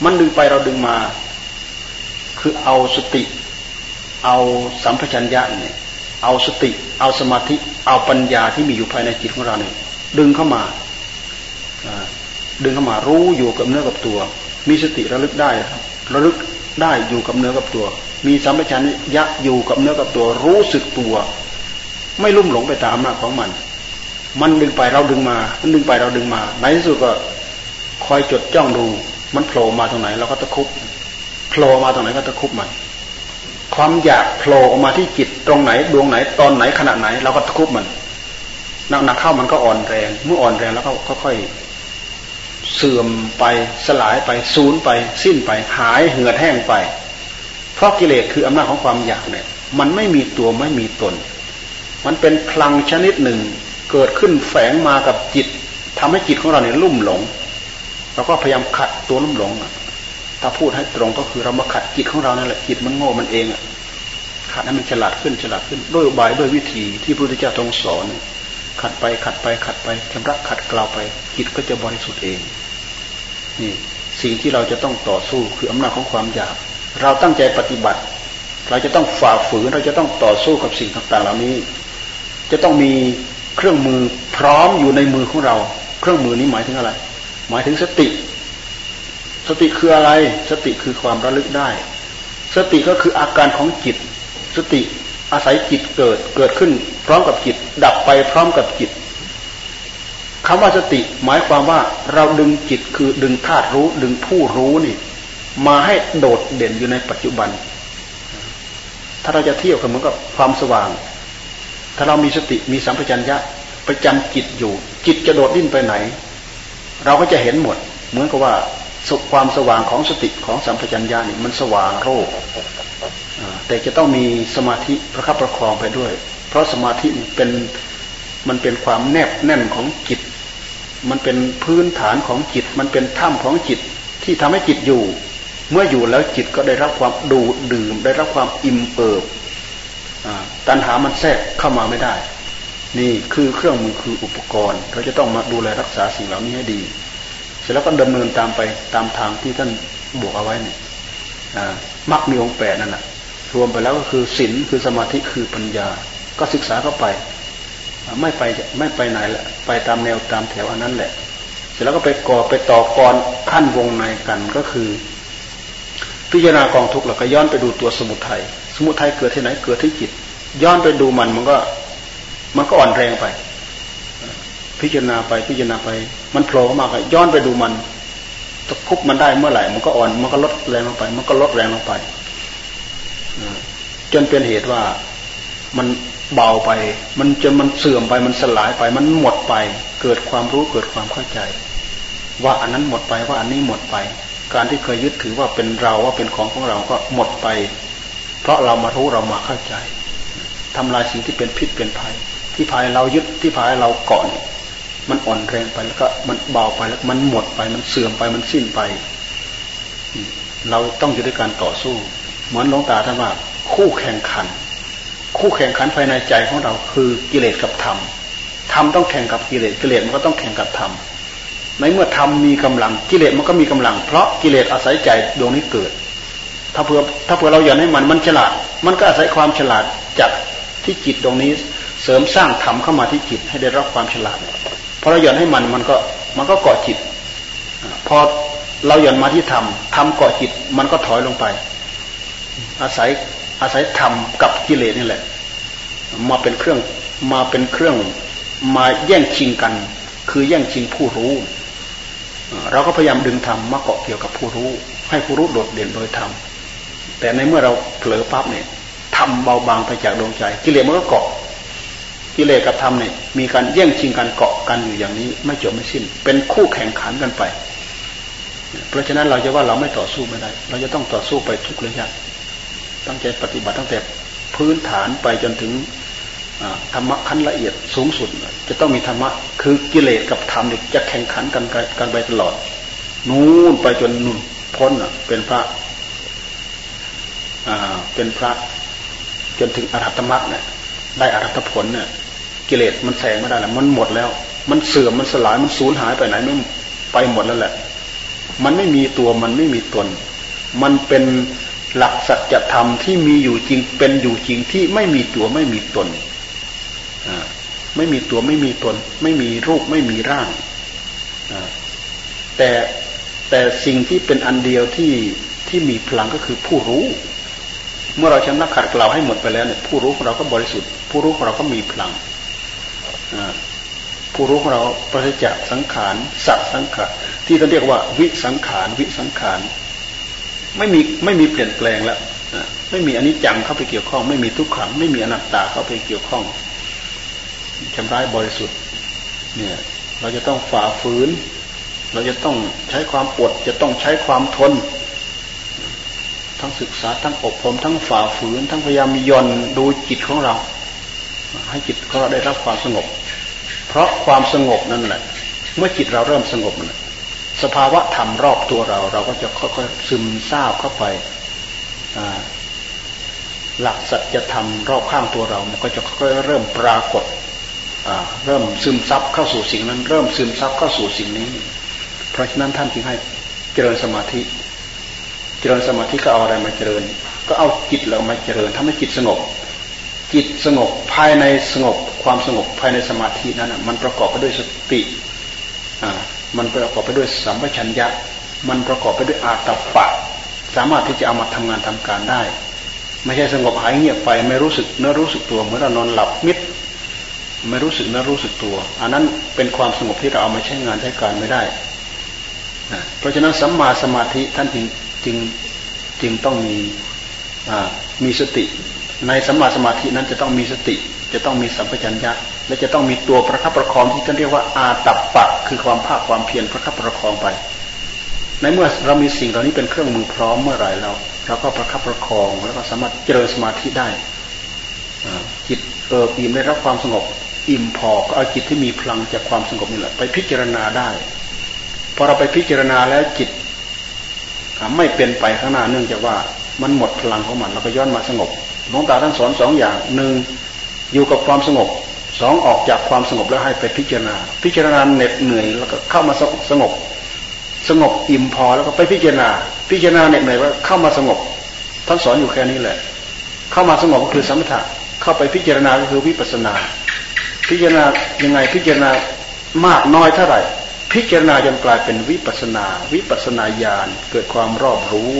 A: มันดึงไปเราดึงมา คือเอาสติ เอาสัมปชัญญะเนี่ยเอาสติ เอาสมาธิ เอาปัญญาที่มีอยู่ภายในจิตของเราเนี่ย ดึงเข้ามาดึงเข้ามารู้อยู่กับเนื้อกับตัว มีสติระลึกได้ครับระลึกได้อยู่กับเนื้อกับตัว มีสัมปชัญญะอยู่กับเนื้อกับตัว รู้สึกตัว ไม่ลุ่มหลงไปตามอำนาจของมัน มันดึงไปเราดึงมามันดึงไปเราดึงมาในที่สุดก็คอยจดจ้องดู มันโผล่มาตรงไหน เราก็ตะคุบโผล่มาตรงไหนก็ตะคุบมันความอยากโผล่ออกมาที่จิตตรงไหน ดวงไหนตอนไหนขณะไหน เราก็ตะคุบมัน หนักๆเข้ามันก็อ่อนแรง เมื่ออ่อนแรงแล้วก็ค่อยเสื่อมไปสลายไปสูญไป สิ้นไปหายเหือดแห้งไป เพราะกิเลสคืออำนาจของความอยากเนี่ย มันไม่มีตัวไม่มีตน มันเป็นพลังชนิดหนึ่ง เกิดขึ้นแฝงมากับจิตทำให้จิตของเราเนี่ยลุ่มหลงเราก็พยายามขัดตัวลุ่มหลงถ้าพูดให้ตรงก็คือเรามาขัดจิตของเรานั่นแหละจิตมันโง่มันเองขัดให้มันฉลาดขึ้นฉลาดขึ้นด้วยอุบายด้วยวิธีที่พระพุทธเจ้าทรงสอน ขัดไปขัดไปขัดไปชำระขัดกล่าวไปจิตก็จะบริสุทธิ์เอง นี่สิ่งที่เราจะต้องต่อสู้คืออำนาจของความอยาก เราตั้งใจปฏิบัติ เราจะต้องฝ่าฝืนเราจะต้องต่อสู้กับสิ่งต่างๆ เหล่านี้ จะต้องมีเครื่องมือพร้อมอยู่ในมือของเรา เครื่องมือนี้หมายถึงอะไร หมายถึงสติ สติคืออะไร สติคือความระลึกได้ สติก็คืออาการของจิต สติ อาศัยจิตเกิดเกิดขึ้น พร้อมกับจิต ดับไปพร้อมกับจิตคำว่าสติหมายความว่าเราดึงจิตคือดึงธาตุรู้ดึงผู้รู้นี่ มาให้โดดเด่นอยู่ในปัจจุบัน ถ้าเราจะเที่ยวก็เหมือนกับความสว่าง ถ้าเรามีสติมีสัมปชัญญะประจำจิตอยู่ จิตจะโดดดิ้นไปไหน เราก็จะเห็นหมด เหมือนกับว่าสุขความสว่างของสติของสัมปชัญญะนี่มันสว่างโรค แต่จะต้องมีสมาธิประคับประคองไปด้วย เพราะสมาธิเป็นมันเป็นความแนบแน่นของจิต มันเป็นพื้นฐานของจิต มันเป็นถ้ำของจิตที่ทำให้จิตอยู่ เมื่ออยู่แล้วจิตก็ได้รับความดูดดื่ม ได้รับความอิ่มเอิบตัณหามันแทรกเข้ามาไม่ได้ นี่คือเครื่องมือคืออุปกรณ์ เราจะต้องมาดูแลรักษาสิ่งเหล่านี้ให้ดี เสร็จแล้วก็ดำเนินตามไปตามทางที่ท่านบวกเอาไว้เนี่ยมักมีองแปดนั่นแหละ รวมไปแล้วก็คือศีลคือสมาธิคือปัญญา ก็ศึกษาเข้าไป ไม่ไปไม่ไปไหนละไปตามแนวตามแถวอันนั้นแหละ เสร็จแล้วก็ไปก่อไปต่อกรขั้นวงในกันก็คือ พิจารณากองทุกข์เราก็ย้อนไปดูตัวสมุทัยสมุทัยเกิดที่ไหนเกิดที่จิต ย้อนไปดูมันมันก็มันก็อ่อนแรงไป พิจารณาไปพิจารณาไป มันโผล่มาก็ย้อนไปดูมันตะคุบมันได้เมื่อไหร่มันก็อ่อนมันก็ลดแรงลงไป มันก็ลดแรงลงไป จนเป็นเหตุว่ามันเบาไป มันจนมันเสื่อมไปมันสลายไป มันหมดไป เกิดความรู้เกิดความเข้าใจ ว่าอันนั้นหมดไปว่าอันนี้หมดไป การที่เคยยึดถือว่าเป็นเราว่าเป็นของของเราก็หมดไป เพราะเรามารู้เรามาเข้าใจทำลายสิ่งที่เป็นพิษเป็นภัย ที่พายเรายึดที่พายเราเกาะเนี่ยมันอ่อนแรงไปแล้วก็มันเบาไปแล้วมันหมดไปมันเสื่อมไปมันสิ้นไป เราต้องอยู่ด้วยการต่อสู้ เหมือนหลวงตาท่านว่าคู่แข่งขัน คู่แข่งขันภายในใจของเราคือกิเลสกับธรรมธรรมต้องแข่งกับกิเลสกิเลสมันก็ต้องแข่งกับธรรมในเมื่อธรรมมีกำลังกิเลสมันก็มีกำลัง เพราะกิเลสอาศัยใจดวงนี้เกิด ถ้าเผื่อถ้าเผื่อเราอยากให้มันมันฉลาด มันก็อาศัยความฉลาดจากที่จิตตรงนี้เสริมสร้างธรรมเข้ามาที่จิตให้ได้รับความฉลาดพอเราหย่อนให้มันมันก็มันก็เกาะจิต พอเราหย่อนมาที่ธรรมธรรมเกาะจิตมันก็ถอยลงไป อาศัยอาศัยธรรมกับกิเลสนี่แหละ มาเป็นเครื่องมาเป็นเครื่องมาแย่งชิงกัน คือแย่งชิงผู้รู้ เราก็พยายามดึงธรรมมาเกาะเกี่ยวกับผู้รู้ ให้ผู้รู้โดดเด่นโดยธรรมแต่ในเมื่อเราเผลอปั๊บเนี่ยทำเบาบางไปจากดวงใจ กิเลสมันก็เกาะกิเลสกับธรรมเนี่ยมีการแย่งชิงกันเกาะกันอยู่อย่างนี้ไม่จบไม่สิ้น เป็นคู่แข่งขันกันไป เพราะฉะนั้นเราจะว่าเราไม่ต่อสู้ไม่ได้ เราจะต้องต่อสู้ไปทุกระยะ ตั้งใจปฏิบัติตั้งแต่พื้นฐานไปจนถึงธรรมะขั้นละเอียดสูงสุด จะต้องมีธรรมะคือกิเลสกับธรรมเนี่ยจะแข่งขันกันกันไปตลอด นู่นไปจนนุ่นพ้นเป็นพระเป็นพระจนถึงอรหัตมรรคเนี่ยได้อรหัตผลเนี่ยกิเลสมันแสงไม่ได้แล้วมันหมดแล้ว มันเสื่อมมันสลายมันสูญหายไปไหนไม่ไปหมดแล้วแหละ มันไม่มีตัวมันไม่มีตน มันเป็น หลักสัจธรรมที่มีอยู่จริงเป็นอยู่จริงที่ไม่มีตัวไม่มีตนไม่มีตัวไม่มีตน ไม่มีรูปไม่มีร่างแต่แต่สิ่งที่เป็นอันเดียวที่ที่มีพลังก็คือผู้รู้ เมื่อเราชำระขัดเกลาให้หมดไปแล้วเนี่ยผู้รู้ของเราก็บริสุทธิ์ ผู้รู้ของเราก็มีพลังผู้รู้ของเราประจากษ์สังขารสัตว์สังขารที่เขาเรียกว่าวิสังขารวิสังขาร ไม่มีไม่มีเปลี่ยนแปลงแล้วไม่มีอนิจจังเข้าไปเกี่ยวข้อง ไม่มีทุกขัง ไม่มีอนัตตาเข้าไปเกี่ยวข้องชำระบริสุทธิ์ เนี่ย เราจะต้องฝ่าฝืน เราจะต้องใช้ความปวดจะต้องใช้ความทน ทั้งศึกษาทั้งอบรมทั้งฝ่าฝืน ทั้งพยายามย่อนดูจิตของเรา ให้จิตของเราได้รับความสงบ เพราะความสงบนั่นแหละ เมื่อจิตเราเริ่มสงบนะ สภาวะธรรมรอบตัวเรา เราก็จะค่อยๆซึมซาบเข้าไปหลักสัจธรรมรอบข้างตัวเรา มันก็จะค่อยเริ่มปรากฏเริ่มซึมซับเข้าสู่สิ่งนั้น เริ่มซึมซับเข้าสู่สิ่งนี้ เพราะฉะนั้นท่านจึงให้เจริญสมาธิ เจริญสมาธิก็เอาอะไรมาเจริญ ก็เอาจิตเรามาเจริญทำให้จิตสงบ จิตสงบภายในสงบความสงบภายในสมาธินั้นมันประกอบไปด้วยสติ มันประกอบไปด้วยสัมปชัญญะ มันประกอบไปด้วยอาตปะ สามารถที่จะเอามาทำงานทำการได้ ไม่ใช่สงบหายเงียบไปไม่รู้สึกเนื้อรู้สึกตัวเหมือนเรานอนหลับมิดไม่รู้สึกเนื้อรู้สึกตัว อันนั้นเป็นความสงบที่เราเอามาใช้งานใช้การไม่ได้นะเพราะฉะนั้นสัมมาสมาธิท่านจึงจึงจึงต้องมีมีสติ ในสัมมาสมาธินั้นจะต้องมีสติ จะต้องมีสัมปชัญญะ และจะต้องมีตัวประคับประคองที่ท่านเรียกว่าอาตับปะคือความภาคความเพียรประคับประคองไป ในเมื่อเรามีสิ่งเหล่านี้เป็นเครื่องมือพร้อมเมื่อไหร่เราเราก็ประคับประคองแล้วก็สามารถเจริญสมาธิได้จิตเอออิ่มได้รับความสงบอิ่มพอก็เอาจิตที่มีพลังจากความสงบนี่แหละไปพิจารณาได้พอเราไปพิจารณาแล้วจิตไม่เป็นไปข้างหน้าเนื่องจากว่ามันหมดพลังของมันเราก็ย้อนมาสงบหลวงตาท่านสอนสองอย่างหนึ่งอยู่กับความสงบ สองออกจากความสงบแล้วให้ไปพิจารณา พิจารณาเหน็ดเหนื่อยแล้วก็เข้ามาสงบ สงบอิ่มพอแล้วก็ไปพิจารณา พิจารณาเหน็ดเหนื่อยว่าเข้ามาสงบท่านสอนอยู่แค่นี้แหละ เข้ามาสงบก็คือสมถะเข้าไปพิจารณาก็คือวิปัสนา พิจารณายังไงพิจารณามากน้อยเท่าไหร่ พิจารณาจนกลายเป็นวิปัสนา วิปัสนาญาณเกิดความรอบรู้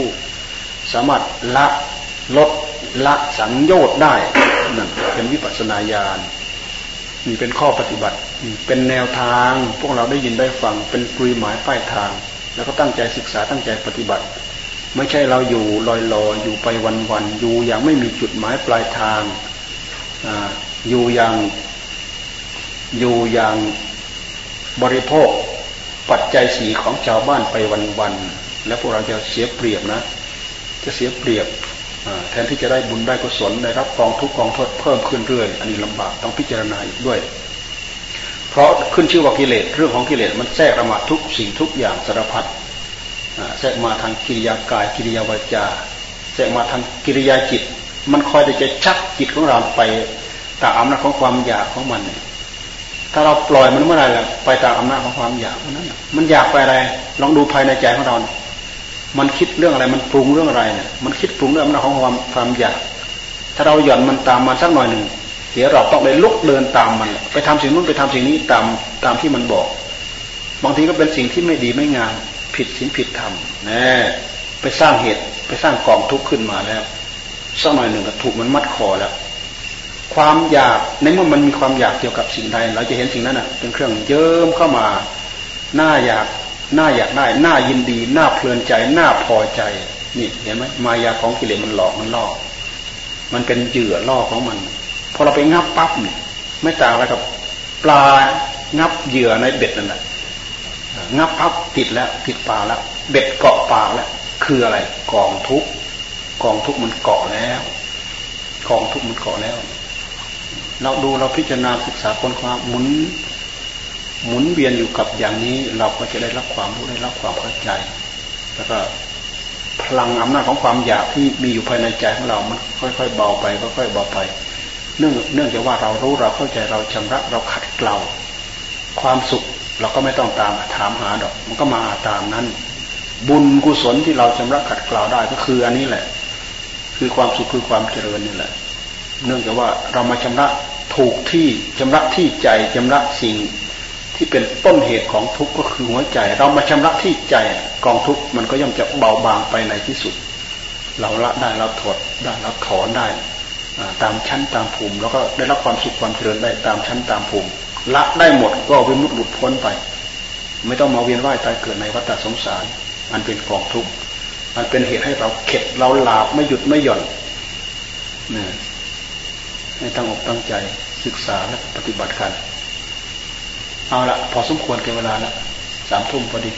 A: สามารถละลดละสังโยชน์ได้นั่นเป็นวิปัสนาญาณ นี่เป็นข้อปฏิบัติ เป็นแนวทาง พวกเราได้ยินได้ฟัง เป็นกลุยหมายป้ายทาง แล้วก็ตั้งใจศึกษาตั้งใจปฏิบัติ ไม่ใช่เราอยู่ลอยลอยอยู่ไปวันๆอยู่อย่างไม่มีจุดหมายปลายทางอยู่อย่างอยู่อย่างบริโภคปัจจัยสีของชาวบ้านไปวันๆแล้วพวกเราจะเสียเปรียบนะ จะเสียเปรียบ แทนที่จะได้บุญได้กุศลได้รับกองทุกกองโทษเพิ่มขึ้นเรื่อย อันนี้ลำบากต้องพิจารณาอีกด้วย เพราะขึ้นชื่อว่ากิเลสเรื่องของกิเลสมันแทรกระมาทุกสิ่งทุกอย่างสารพัดแทรกมาทางกิริยากายกิริยาวาจาแทรกมาทางกิริยาจิต มันคอยจะชักจิตของเราไปตามอำนาจของความอยากของมันถ้าเราปล่อยมันเมื่อไหร่ล่ะไปตามอำนาจของความอยากนั้นมันอยากไปอะไรลองดูภายในใจของเรา มันคิดเรื่องอะไร มันปรุงเรื่องอะไรเนี่ยมันคิดปรุงเรื่องอำนาจของความความอยาก ถ้าเราหย่อนมันตามมันสักหน่อยหนึ่งเดี๋ยวเราต้องไปลุกเดินตามมัน ไปทำสิ่งนู้นไปทำสิ่งนี้ตามตามที่มันบอก บางทีก็เป็นสิ่งที่ไม่ดีไม่งามผิดศีลผิดธรรมนะไปสร้างเหตุไปสร้างกองทุกข์ขึ้นมาแล้วสักหน่อยหนึ่งก็ถูกมันมัดคอแล้วความอยากในเมื่อมันมีความอยากเกี่ยวกับสิ่งใด เราจะเห็นสิ่งนั้นอะเป็นเครื่องเยิ้มเข้ามาหน้าอยาก น้าอยากได้หน้ายินดีหน้าเพลินใจหน้าพอใจ นี่เห็นไหมมายาของกิเลสมันหลอกมันล่อ มันเป็นเหยื่อล่อของมัน พอเราไปงับปั๊บเนี่ยไม่ต่างอะไรกับปลางับเหยื่อในเบ็ดนั่นแหละงับปั๊บติดแล้วติดปลาแล้ว เบ็ดเกาะปลาแล้ว คืออะไร กองทุกกองทุกมันเกาะแล้ว กองทุกมันเกาะแล้ว เราดูเราพิจารณาศึกษาคนความหมุน หมุนเวียนอยู่กับอย่างนี้เราก็จะได้รับความรู้ได้รับความเข้าใจ แล้วก็พลังอำนาจของความอยากที่มีอยู่ภายในใจของเรามันค่อยๆเบาไปค่อยๆเบาไป เนื่องเนื่องจากว่าเรารู้เราเข้าใจเราชำระเราขัดเกลาความสุขเราก็ไม่ต้องตามถามหาดอก มันก็มาตามนั้น บุญกุศลที่เราชำระขัดเกลาได้ก็คืออันนี้แหละ คือความสุขคือความเจริญนี่แหละ เนื่องจากว่าเรามาชำระถูกที่ชำระที่ใจชำระสิ่ง ที่เป็นต้นเหตุของทุกข์ก็คือหัวใจ เรามาชำระที่ใจกองทุกข์มันก็ย่อมจะเบาบางไปในที่สุด เราละได้เราถอดได้เราถอนได้ตามชั้นตามภูมิ แล้วก็ได้รับความสุขความเจริญได้ตามชั้นตามภูมิ ละได้หมดก็วิมุตติหลุดพ้นไป ไม่ต้องมาเวียนว่ายตายเกิดในวัฏสงสารมันเป็นกองทุกข์มันเป็นเหตุให้เราเข็ดเราหลาบไม่หยุดไม่หย่อนนะให้ตั้งอกตั้งใจศึกษาและปฏิบัติกัน เอาละพอสมควรแก่เวลาละสามทุ่มพอดี